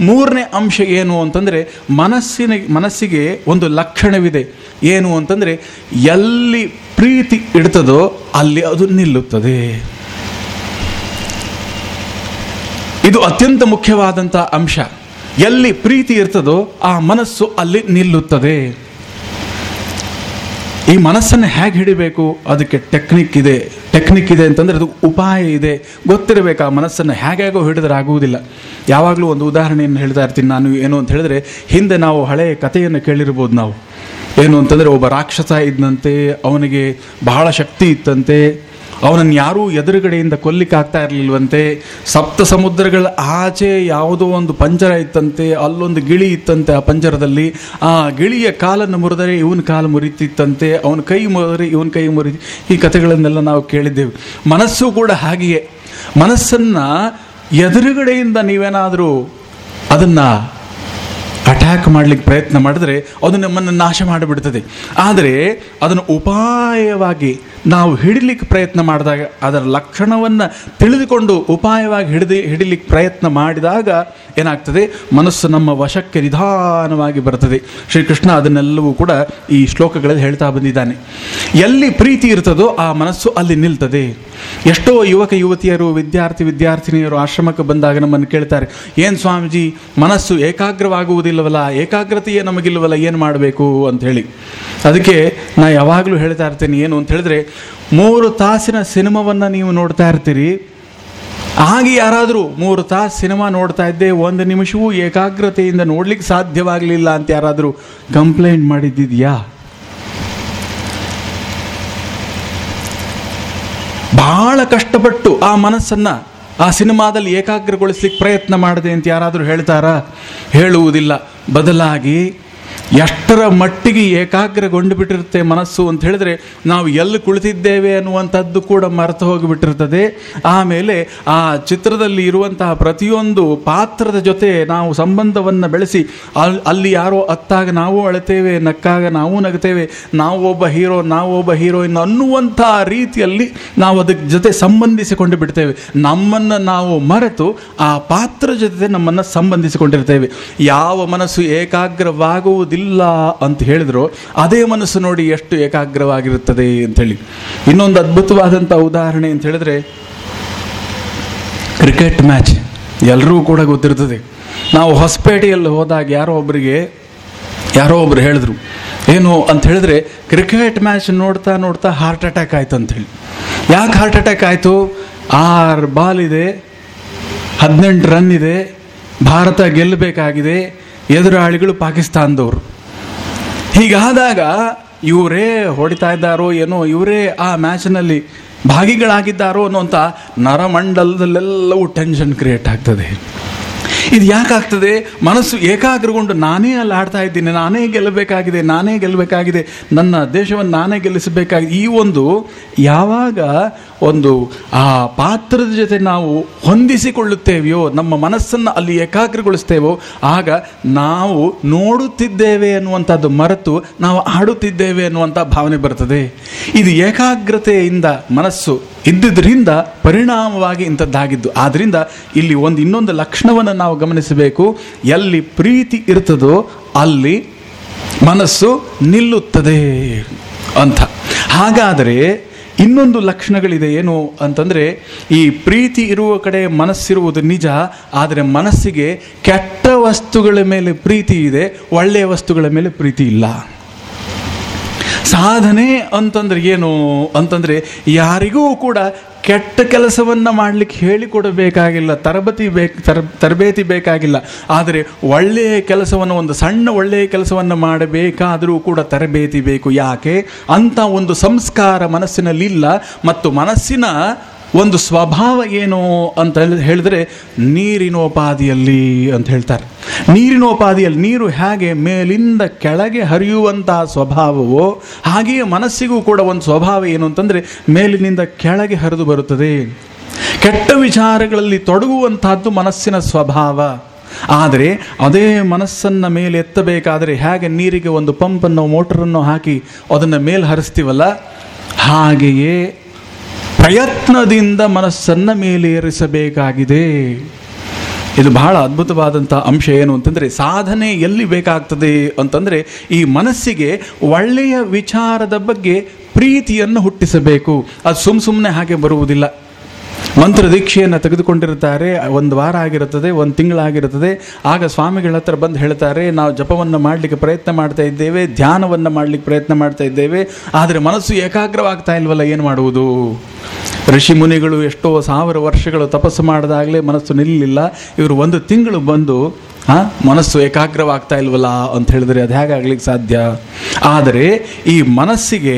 ಮೂರನೇ ಅಂಶ ಏನು ಅಂತಂದರೆ ಮನಸ್ಸಿನ, ಮನಸ್ಸಿಗೆ ಒಂದು ಲಕ್ಷಣವಿದೆ. ಏನು ಅಂತಂದರೆ ಎಲ್ಲಿ ಪ್ರೀತಿ ಇಡ್ತದೋ ಅಲ್ಲಿ ಅದು ನಿಲ್ಲುತ್ತದೆ. ಇದು ಅತ್ಯಂತ ಮುಖ್ಯವಾದಂಥ ಅಂಶ. ಎಲ್ಲಿ ಪ್ರೀತಿ ಇರ್ತದೋ ಆ ಮನಸ್ಸು ಅಲ್ಲಿ ನಿಲ್ಲುತ್ತದೆ. ಈ ಮನಸ್ಸನ್ನು ಹೇಗೆ ಹಿಡಿಬೇಕು? ಅದಕ್ಕೆ ಟೆಕ್ನಿಕ್ ಇದೆ. ಟೆಕ್ನಿಕ್ ಇದೆ ಅಂತಂದರೆ ಅದು ಉಪಾಯ ಇದೆ. ಗೊತ್ತಿರಬೇಕು ಆ ಮನಸ್ಸನ್ನು ಹೇಗಾಗೋ ಹಿಡಿದ್ರೆ ಆಗುವುದಿಲ್ಲ. ಯಾವಾಗಲೂ ಒಂದು ಉದಾಹರಣೆಯನ್ನು ಹೇಳ್ತಾ ಇರ್ತೀನಿ ನಾನು ಏನು ಅಂತ ಹೇಳಿದ್ರೆ, ಹಿಂದೆ ನಾವು ಹಳೆಯ ಕಥೆಯನ್ನು ಕೇಳಿರ್ಬೋದು ನಾವು. ಏನು ಅಂತಂದರೆ ಒಬ್ಬ ರಾಕ್ಷಸ ಇದ್ದಂತೆ ಅವನಿಗೆ ಬಹಳ ಶಕ್ತಿ ಇತ್ತಂತೆ. ಅವನನ್ನು ಯಾರೂ ಎದುರುಗಡೆಯಿಂದ ಕೊಲ್ಲಿಕ್ಕೆ ಆಗ್ತಾ ಇರಲಿಲ್ವಂತೆ. ಸಪ್ತ ಸಮುದ್ರಗಳ ಆಚೆ ಯಾವುದೋ ಒಂದು ಪಂಜರ ಇತ್ತಂತೆ, ಅಲ್ಲೊಂದು ಗಿಳಿ ಇತ್ತಂತೆ ಆ ಪಂಜರದಲ್ಲಿ. ಆ ಗಿಳಿಯ ಕಾಲನ್ನು ಮುರಿದರೆ ಇವನ ಕಾಲು ಮುರಿತಿತ್ತಂತೆ, ಅವನ ಕೈ ಮುರಿದರೆ ಇವನ ಕೈ ಮುರಿ ಈ ಕಥೆಗಳನ್ನೆಲ್ಲ ನಾವು ಕೇಳಿದ್ದೇವೆ. ಮನಸ್ಸು ಕೂಡ ಹಾಗೆಯೇ. ಮನಸ್ಸನ್ನು ಎದುರುಗಡೆಯಿಂದ ನೀವೇನಾದರೂ ಅದನ್ನು ಅಟ್ಯಾಕ್ ಮಾಡಲಿಕ್ಕೆ ಪ್ರಯತ್ನ ಮಾಡಿದ್ರೆ ಅದು ನಮ್ಮನ್ನು ನಾಶ ಮಾಡಿಬಿಡ್ತದೆ. ಆದರೆ ಅದನ್ನು ಉಪಾಯವಾಗಿ ನಾವು ಹಿಡಿಲಿಕ್ಕೆ ಪ್ರಯತ್ನ ಮಾಡಿದಾಗ, ಅದರ ಲಕ್ಷಣವನ್ನು ತಿಳಿದುಕೊಂಡು ಉಪಾಯವಾಗಿ ಹಿಡಿದು, ಹಿಡಿಲಿಕ್ಕೆ ಪ್ರಯತ್ನ ಮಾಡಿದಾಗ ಏನಾಗ್ತದೆ? ಮನಸ್ಸು ನಮ್ಮ ವಶಕ್ಕೆ ನಿಧಾನವಾಗಿ ಬರ್ತದೆ. ಶ್ರೀಕೃಷ್ಣ ಅದನ್ನೆಲ್ಲವೂ ಕೂಡ ಈ ಶ್ಲೋಕಗಳಲ್ಲಿ ಹೇಳ್ತಾ ಬಂದಿದ್ದಾನೆ. ಎಲ್ಲಿ ಪ್ರೀತಿ ಇರ್ತದೋ ಆ ಮನಸ್ಸು ಅಲ್ಲಿ ನಿಲ್ತದೆ. ಎಷ್ಟೋ ಯುವಕ, ಯುವತಿಯರು, ವಿದ್ಯಾರ್ಥಿ, ವಿದ್ಯಾರ್ಥಿನಿಯರು ಆಶ್ರಮಕ್ಕೆ ಬಂದಾಗ ನಮ್ಮನ್ನು ಕೇಳ್ತಾರೆ, ಏನು ಸ್ವಾಮೀಜಿ, ಮನಸ್ಸು ಏಕಾಗ್ರವಾಗುವುದಿಲ್ಲವಲ್ಲ? ಏಕಾಗ್ರತೆಯೇ ನಮಗಿಲ್ವಲ್ಲ, ಏನು ಮಾಡಬೇಕು ಅಂತ ಹೇಳಿ. ಅದಕ್ಕೆ ನಾ ಯಾವಾಗಲೂ ಹೇಳ್ತಾ ಇರ್ತೇನೆ, ಏನು ಅಂತ ಹೇಳಿದ್ರೆ, ಮೂರು ತಾಸಿನ ಸಿನಿಮಾವನ್ನು ನೀವು ನೋಡ್ತಾ ಇರ್ತೀರಿ. ಹಾಗೆ ಯಾರಾದರೂ ಮೂರು ತಾಸು ಸಿನಿಮಾ ನೋಡ್ತಾ ಇದ್ದೆ ಒಂದು ನಿಮಿಷವೂ ಏಕಾಗ್ರತೆಯಿಂದ ನೋಡ್ಲಿಕ್ಕೆ ಸಾಧ್ಯವಾಗಲಿಲ್ಲ ಅಂತ ಯಾರಾದರೂ ಕಂಪ್ಲೇಂಟ್ ಮಾಡಿದ್ದಿದೆಯಾ? ಬಹಳ ಕಷ್ಟಪಟ್ಟು ಆ ಮನಸ್ಸನ್ನ ಆ ಸಿನಿಮಾದಲ್ಲಿ ಏಕಾಗ್ರಗೊಳಿಸ್ಲಿಕ್ಕೆ ಪ್ರಯತ್ನ ಮಾಡಿದೆ ಅಂತ ಯಾರಾದರೂ ಹೇಳ್ತಾರಾ? ಹೇಳುವುದಿಲ್ಲ. ಬದಲಾಗಿ ಎಷ್ಟರ ಮಟ್ಟಿಗೆ ಏಕಾಗ್ರಗೊಂಡು ಬಿಟ್ಟಿರುತ್ತೆ ಮನಸ್ಸು ಅಂತ ಹೇಳಿದ್ರೆ ನಾವು ಎಲ್ಲಿ ಕುಳಿತಿದ್ದೇವೆ ಅನ್ನುವಂಥದ್ದು ಕೂಡ ಮರೆತು ಹೋಗಿಬಿಟ್ಟಿರ್ತದೆ. ಆಮೇಲೆ ಆ ಚಿತ್ರದಲ್ಲಿ ಇರುವಂತಹ ಪ್ರತಿಯೊಂದು ಪಾತ್ರದ ಜೊತೆ ನಾವು ಸಂಬಂಧವನ್ನು ಬೆಳೆಸಿ ಅಲ್ಲಿ ಅಲ್ಲಿ ಯಾರೋ ಅತ್ತಾಗ ನಾವು ಅಳತೇವೆ, ನಕ್ಕಾಗ ನಾವು ನಗ್ತೇವೆ, ನಾವು ಒಬ್ಬ ಹೀರೋ, ನಾವು ಒಬ್ಬ ಹೀರೋಯಿನ್ ಅನ್ನುವಂಥ ರೀತಿಯಲ್ಲಿ ನಾವು ಅದಕ್ಕೆ ಜೊತೆ ಸಂಬಂಧಿಸಿಕೊಂಡು ಬಿಡ್ತೇವೆ ನಮ್ಮನ್ನು ನಾವು ಮರೆತು ಆ ಪಾತ್ರ ಜೊತೆ ನಮ್ಮನ್ನು ಸಂಬಂಧಿಸಿಕೊಂಡಿರ್ತೇವೆ. ಯಾವ ಮನಸ್ಸು ಏಕಾಗ್ರವಾಗುವುದಿಲ್ಲ ಅಂತ ಹೇಳಿದ್ರು, ಅದೇ ಮನಸ್ಸು ನೋಡಿ ಎಷ್ಟು ಏಕಾಗ್ರವಾಗಿರುತ್ತದೆ ಅಂತೇಳಿ ಇನ್ನೊಂದು ಅದ್ಭುತವಾದಂಥ ಉದಾಹರಣೆ ಅಂತ ಹೇಳಿದ್ರೆ, ಕ್ರಿಕೆಟ್ ಮ್ಯಾಚ್ ಎಲ್ಲರೂ ಕೂಡ ಗೊತ್ತಿರ್ತದೆ. ನಾವು ಹೊಸಪೇಟೆಯಲ್ಲಿ ಹೋದಾಗ ಯಾರೋ ಒಬ್ಬರಿಗೆ ಯಾರೋ ಒಬ್ರು ಹೇಳಿದ್ರು, ಏನು ಅಂತ ಹೇಳಿದ್ರೆ, ಕ್ರಿಕೆಟ್ ಮ್ಯಾಚ್ ನೋಡ್ತಾ ನೋಡ್ತಾ ಹಾರ್ಟ್ ಅಟ್ಯಾಕ್ ಆಯ್ತು ಅಂತೇಳಿ ಯಾಕೆ ಹಾರ್ಟ್ ಅಟ್ಯಾಕ್ ಆಯಿತು? ಆರು ಬಾಲ್ ಇದೆ, ಹದಿನೆಂಟು ರನ್ ಇದೆ, ಭಾರತ ಗೆಲ್ಲಬೇಕಾಗಿದೆ ಎದುರಾಳಿಗಳು ಪಾಕಿಸ್ತಾನದವರು. ಹೀಗಾದಾಗ ಇವರೇ ಹೊಡಿತಾ ಇದ್ದಾರೋ ಏನೋ, ಇವರೇ ಆ ಮ್ಯಾಚ್ನಲ್ಲಿ ಭಾಗಿಗಳಾಗಿದ್ದಾರೋ ಅನ್ನೋಂಥ ನರಮಂಡಲದಲ್ಲೆಲ್ಲವೂ ಟೆನ್ಷನ್ ಕ್ರಿಯೇಟ್ ಆಗ್ತದೆ. ಇದು ಯಾಕಾಗ್ತದೆ ಮನಸ್ಸು ಏಕಾಗ್ರಗೊಂಡು ನಾನೇ ಅಲ್ಲಿ ಆಡ್ತಾ ಇದ್ದೀನಿ, ನಾನೇ ಗೆಲ್ಲಬೇಕಾಗಿದೆ ನಾನೇ ಗೆಲ್ಲಬೇಕಾಗಿದೆ, ನನ್ನ ದೇಶವನ್ನು ನಾನೇ ಗೆಲ್ಲಿಸಬೇಕಾಗಿದೆ. ಈ ಒಂದು ಯಾವಾಗ ಒಂದು ಆ ಪಾತ್ರದ ಜೊತೆ ನಾವು ಹೊಂದಿಸಿಕೊಳ್ಳುತ್ತೇವೆಯೋ, ನಮ್ಮ ಮನಸ್ಸನ್ನು ಅಲ್ಲಿ ಏಕಾಗ್ರಗೊಳಿಸ್ತೇವೋ ಆಗ ನಾವು ನೋಡುತ್ತಿದ್ದೇವೆ ಅನ್ನುವಂಥದ್ದು ಮರೆತು ನಾವು ಆಡುತ್ತಿದ್ದೇವೆ ಅನ್ನುವಂಥ ಭಾವನೆ ಬರ್ತದೆ ಇದು ಏಕಾಗ್ರತೆಯಿಂದ ಮನಸ್ಸು ಇದ್ದುದರಿಂದ ಪರಿಣಾಮವಾಗಿ ಇಂಥದ್ದಾಗಿದ್ದು. ಆದ್ದರಿಂದ ಇಲ್ಲಿ ಒಂದು ಇನ್ನೊಂದು ಲಕ್ಷಣವನ್ನು ನಾವು ಗಮನಿಸಬೇಕು. ಎಲ್ಲಿ ಪ್ರೀತಿ ಇರ್ತದೋ ಅಲ್ಲಿ ಮನಸ್ಸು ನಿಲ್ಲುತ್ತದೆ ಅಂತ. ಹಾಗಾದರೆ ಇನ್ನೊಂದು ಲಕ್ಷಣಗಳಿದೆ ಏನು ಅಂತಂದರೆ ಈ ಪ್ರೀತಿ ಇರುವ ಕಡೆ ಮನಸ್ಸಿರುವುದು ನಿಜ, ಆದರೆ ಮನಸ್ಸಿಗೆ ಕೆಟ್ಟ ವಸ್ತುಗಳ ಮೇಲೆ ಪ್ರೀತಿ ಇದೆ, ಒಳ್ಳೆಯ ವಸ್ತುಗಳ ಮೇಲೆ ಪ್ರೀತಿ ಇಲ್ಲ. ಸಾಧನೆ ಅಂತಂದ್ರೆ ಏನು ಅಂತಂದ್ರೆ ಯಾರಿಗೂ ಕೂಡ ಕೆಟ್ಟ ಕೆಲಸವನ್ನು ಮಾಡಲಿಕ್ಕೆ ಹೇಳಿಕೊಡಬೇಕಾಗಿಲ್ಲ ತರಬೇತಿ ಬೇಕು, ತರ, ತರಬೇತಿ ಬೇಕಾಗಿಲ್ಲ. ಆದರೆ ಒಳ್ಳೆಯ ಕೆಲಸವನ್ನು, ಒಂದು ಸಣ್ಣ ಒಳ್ಳೆಯ ಕೆಲಸವನ್ನು ಮಾಡಬೇಕಾದರೂ ಕೂಡ ತರಬೇತಿ ಬೇಕು. ಯಾಕೆ? ಅಂತ ಒಂದು ಸಂಸ್ಕಾರ ಮನಸ್ಸಿನಲ್ಲಿಲ್ಲ, ಮತ್ತು ಮನಸ್ಸಿನ ಒಂದು ಸ್ವಭಾವ ಏನು ಅಂತ ಹೇಳಿ- ಹೇಳಿದ್ರೆ ನೀರಿನೋಪಾದಿಯಲ್ಲಿ ಅಂತ ಹೇಳ್ತಾರೆ. ನೀರಿನೋಪಾದಿಯಲ್ಲಿ ನೀರು ಹೇಗೆ ಮೇಲಿಂದ ಕೆಳಗೆ ಹರಿಯುವಂತಹ ಸ್ವಭಾವವೋ ಹಾಗೆಯೇ ಮನಸ್ಸಿಗೂ ಕೂಡ ಒಂದು ಸ್ವಭಾವ ಏನು ಅಂತಂದರೆ ಮೇಲಿನಿಂದ ಕೆಳಗೆ ಹರಿದು ಬರುತ್ತದೆ. ಕೆಟ್ಟ ವಿಚಾರಗಳಲ್ಲಿ ತೊಡಗುವಂತಹದ್ದು ಮನಸ್ಸಿನ ಸ್ವಭಾವ. ಆದರೆ ಅದೇ ಮನಸ್ಸನ್ನು ಮೇಲೆ ಎತ್ತಬೇಕಾದರೆ ಹೇಗೆ ನೀರಿಗೆ ಒಂದು ಪಂಪನ್ನು ಮೋಟರನ್ನು ಹಾಕಿ ಅದನ್ನು ಮೇಲೆ ಹರಿಸ್ತೀವಲ್ಲ? ಹಾಗೆಯೇ ಪ್ರಯತ್ನದಿಂದ ಮನಸ್ಸನ್ನು ಮೇಲೇರಿಸಬೇಕಾಗಿದೆ ಇದು ಬಹಳ ಅದ್ಭುತವಾದಂಥ ಅಂಶ ಏನು ಅಂತಂದರೆ, ಸಾಧನೆ ಎಲ್ಲಿ ಬೇಕಾಗ್ತದೆ ಅಂತಂದರೆ, ಈ ಮನಸ್ಸಿಗೆ ಒಳ್ಳೆಯ ವಿಚಾರದ ಬಗ್ಗೆ ಪ್ರೀತಿಯನ್ನು ಹುಟ್ಟಿಸಬೇಕು. ಅದು ಸುಮ್ಮ ಸುಮ್ಮನೆ ಹಾಗೆ ಬರುವುದಿಲ್ಲ. ಮಂತ್ರ ದೀಕ್ಷೆಯನ್ನು ತೆಗೆದುಕೊಂಡಿರುತ್ತಾರೆ ಒಂದು ವಾರ ಆಗಿರುತ್ತದೆ, ಒಂದು ತಿಂಗಳಾಗಿರುತ್ತದೆ ಆಗ ಸ್ವಾಮಿಗಳ ಹತ್ರ ಬಂದು ಹೇಳ್ತಾರೆ, ನಾವು ಜಪವನ್ನು ಮಾಡಲಿಕ್ಕೆ ಪ್ರಯತ್ನ ಮಾಡ್ತಾ ಇದ್ದೇವೆ, ಧ್ಯಾನವನ್ನು ಮಾಡಲಿಕ್ಕೆ ಪ್ರಯತ್ನ ಮಾಡ್ತಾ ಇದ್ದೇವೆ, ಆದರೆ ಮನಸ್ಸು ಏಕಾಗ್ರವಾಗ್ತಾ ಇಲ್ವಲ್ಲ, ಏನು ಮಾಡುವುದು? ಋಷಿ ಮುನಿಗಳು ಎಷ್ಟೋ ಸಾವಿರ ವರ್ಷಗಳು ತಪಸ್ಸು ಮಾಡಿದಾಗಲೇ ಮನಸ್ಸು ನಿಲ್ಲಲಿಲ್ಲ ಇವರು ಒಂದು ತಿಂಗಳು ಬಂದು ಹಾಂ ಮನಸ್ಸು ಏಕಾಗ್ರವಾಗ್ತಾ ಇಲ್ವಲ್ಲ ಅಂತ ಹೇಳಿದ್ರೆ ಅದು ಹೇಗಾಗ್ಲಿಕ್ಕೆ ಸಾಧ್ಯ? ಆದರೆ ಈ ಮನಸ್ಸಿಗೆ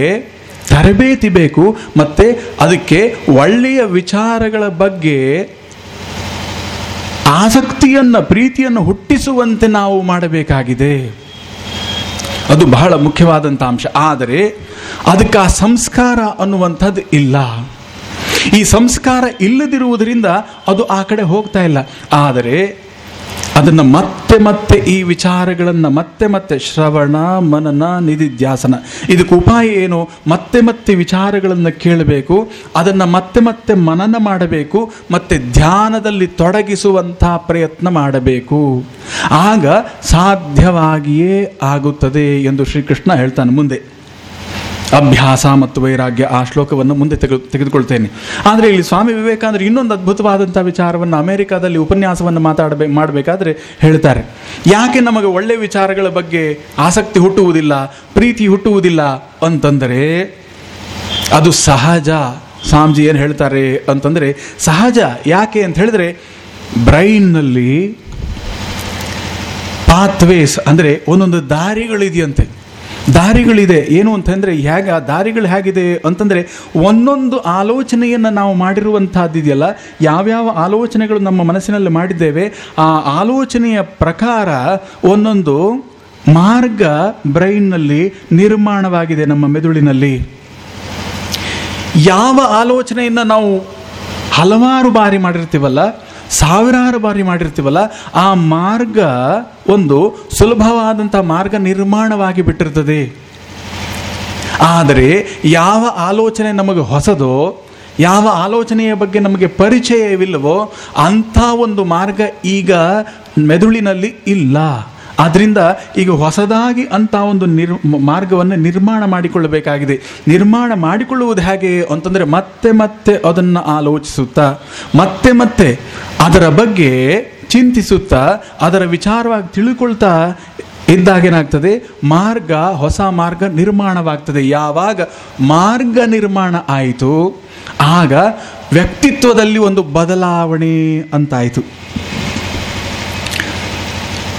ತರಬೇತಿ ಬೇಕು, ಮತ್ತು ಅದಕ್ಕೆ ಒಳ್ಳೆಯ ವಿಚಾರಗಳ ಬಗ್ಗೆ ಆಸಕ್ತಿಯನ್ನು, ಪ್ರೀತಿಯನ್ನು ಹುಟ್ಟಿಸುವಂತೆ ನಾವು ಮಾಡಬೇಕಾಗಿದೆ. ಅದು ಬಹಳ ಮುಖ್ಯವಾದಂಥ ಅಂಶ. ಆದರೆ ಅದಕ್ಕೆ ಆ ಸಂಸ್ಕಾರ ಅನ್ನುವಂಥದ್ದು ಇಲ್ಲ. ಈ ಸಂಸ್ಕಾರ ಇಲ್ಲದಿರುವುದರಿಂದ ಅದು ಆ ಕಡೆ ಹೋಗ್ತಾ ಇಲ್ಲ. ಆದರೆ ಅದನ್ನು ಮತ್ತೆ ಮತ್ತೆ ಈ ವಿಚಾರಗಳನ್ನು ಮತ್ತೆ ಮತ್ತೆ ಶ್ರವಣ, ಮನನ, ನಿಧಿಧ್ಯಾಸನ. ಇದಕ್ಕೆ ಉಪಾಯ ಏನು? ಮತ್ತೆ ಮತ್ತೆ ವಿಚಾರಗಳನ್ನು ಕೇಳಬೇಕು, ಅದನ್ನು ಮತ್ತೆ ಮತ್ತೆ ಮನನ ಮಾಡಬೇಕು, ಮತ್ತೆ ಧ್ಯಾನದಲ್ಲಿ ತೊಡಗಿಸುವಂಥ ಪ್ರಯತ್ನ ಮಾಡಬೇಕು. ಆಗ ಸಾಧ್ಯವಾಗಿಯೇ ಆಗುತ್ತದೆ ಎಂದು ಶ್ರೀಕೃಷ್ಣ ಹೇಳ್ತಾನೆ ಮುಂದೆ. ಅಭ್ಯಾಸ ಮತ್ತು ವೈರಾಗ್ಯ ಆ ಶ್ಲೋಕವನ್ನು ಮುಂದೆ ತೆಗೆದು ತೆಗೆದುಕೊಳ್ತೇನೆ. ಆದರೆ ಇಲ್ಲಿ ಸ್ವಾಮಿ ವಿವೇಕಾನಂದರು ಇನ್ನೊಂದು ಅದ್ಭುತವಾದಂಥ ವಿಚಾರವನ್ನು ಅಮೆರಿಕಾದಲ್ಲಿ ಉಪನ್ಯಾಸವನ್ನು ಮಾತಾಡಬೇ, ಮಾಡಬೇಕಾದ್ರೆ ಹೇಳ್ತಾರೆ. ಯಾಕೆ ನಮಗೆ ಒಳ್ಳೆಯ ವಿಚಾರಗಳ ಬಗ್ಗೆ ಆಸಕ್ತಿ ಹುಟ್ಟುವುದಿಲ್ಲ, ಪ್ರೀತಿ ಹುಟ್ಟುವುದಿಲ್ಲ ಅಂತಂದರೆ, ಅದು ಸಹಜ. ಸ್ವಾಮೀಜಿ ಏನು ಹೇಳ್ತಾರೆ ಅಂತಂದರೆ, ಸಹಜ ಯಾಕೆ ಅಂತ ಹೇಳಿದ್ರೆ, ಬ್ರೈನ್ನಲ್ಲಿ ಪಾತ್ವೇಸ್, ಅಂದರೆ ಒಂದೊಂದು ದಾರಿಗಳಿದೆಯಂತೆ. ದಾರಿಗಳಿದೆ. ಏನು ಅಂತಂದರೆ, ಹೇಗೆ ಆ ದಾರಿಗಳು ಹೇಗಿದೆ ಅಂತಂದರೆ, ಒಂದೊಂದು ಆಲೋಚನೆಯನ್ನು ನಾವು ಮಾಡಿರುವಂಥದ್ದು ಇದೆಯಲ್ಲ. ಯಾವ್ಯಾವ ಆಲೋಚನೆಗಳು ನಮ್ಮ ಮನಸ್ಸಿನಲ್ಲಿ ಮಾಡಿದ್ದೇವೆ, ಆ ಆಲೋಚನೆಯ ಪ್ರಕಾರ ಒಂದೊಂದು ಮಾರ್ಗ ಬ್ರೈನ್ನಲ್ಲಿ ನಿರ್ಮಾಣವಾಗಿದೆ ನಮ್ಮ ಮೆದುಳಿನಲ್ಲಿ. ಯಾವ ಆಲೋಚನೆಯನ್ನು ನಾವು ಹಲವಾರು ಬಾರಿ ಮಾಡಿರ್ತೀವಲ್ಲ ಸಾವಿರಾರು ಬಾರಿ ಮಾಡಿರ್ತೀವಲ್ಲ, ಆ ಮಾರ್ಗ ಒಂದು ಸುಲಭವಾದಂಥ ಮಾರ್ಗ ನಿರ್ಮಾಣವಾಗಿ ಬಿಟ್ಟಿರ್ತದೆ. ಆದರೆ ಯಾವ ಆಲೋಚನೆ ನಮಗೆ ಹೊಸದೋ, ಯಾವ ಆಲೋಚನೆಯ ಬಗ್ಗೆ ನಮಗೆ ಪರಿಚಯವಿಲ್ಲವೋ, ಅಂಥ ಒಂದು ಮಾರ್ಗ ಈಗ ಮೆದುಳಿನಲ್ಲಿ ಇಲ್ಲ. ಆದ್ದರಿಂದ ಈಗ ಹೊಸದಾಗಿ ಅಂತ ಒಂದು ನಿರ್ ಮಾರ್ಗವನ್ನು ನಿರ್ಮಾಣ ಮಾಡಿಕೊಳ್ಳಬೇಕಾಗಿದೆ. ನಿರ್ಮಾಣ ಮಾಡಿಕೊಳ್ಳುವುದು ಹೇಗೆ ಅಂತಂದರೆ ಮತ್ತೆ ಮತ್ತೆ ಅದನ್ನು ಆಲೋಚಿಸುತ್ತಾ, ಮತ್ತೆ ಮತ್ತೆ ಅದರ ಬಗ್ಗೆ ಚಿಂತಿಸುತ್ತಾ, ಅದರ ವಿಚಾರವಾಗಿ ತಿಳ್ಕೊಳ್ತಾ ಇದ್ದಾಗೇನಾಗ್ತದೆ ಮಾರ್ಗ, ಹೊಸ ಮಾರ್ಗ ನಿರ್ಮಾಣವಾಗ್ತದೆ. ಯಾವಾಗ? ಮಾರ್ಗ ನಿರ್ಮಾಣ ಆಯಿತು. ಆಗ ವ್ಯಕ್ತಿತ್ವದಲ್ಲಿ ಒಂದು ಬದಲಾವಣೆ ಅಂತಾಯಿತು.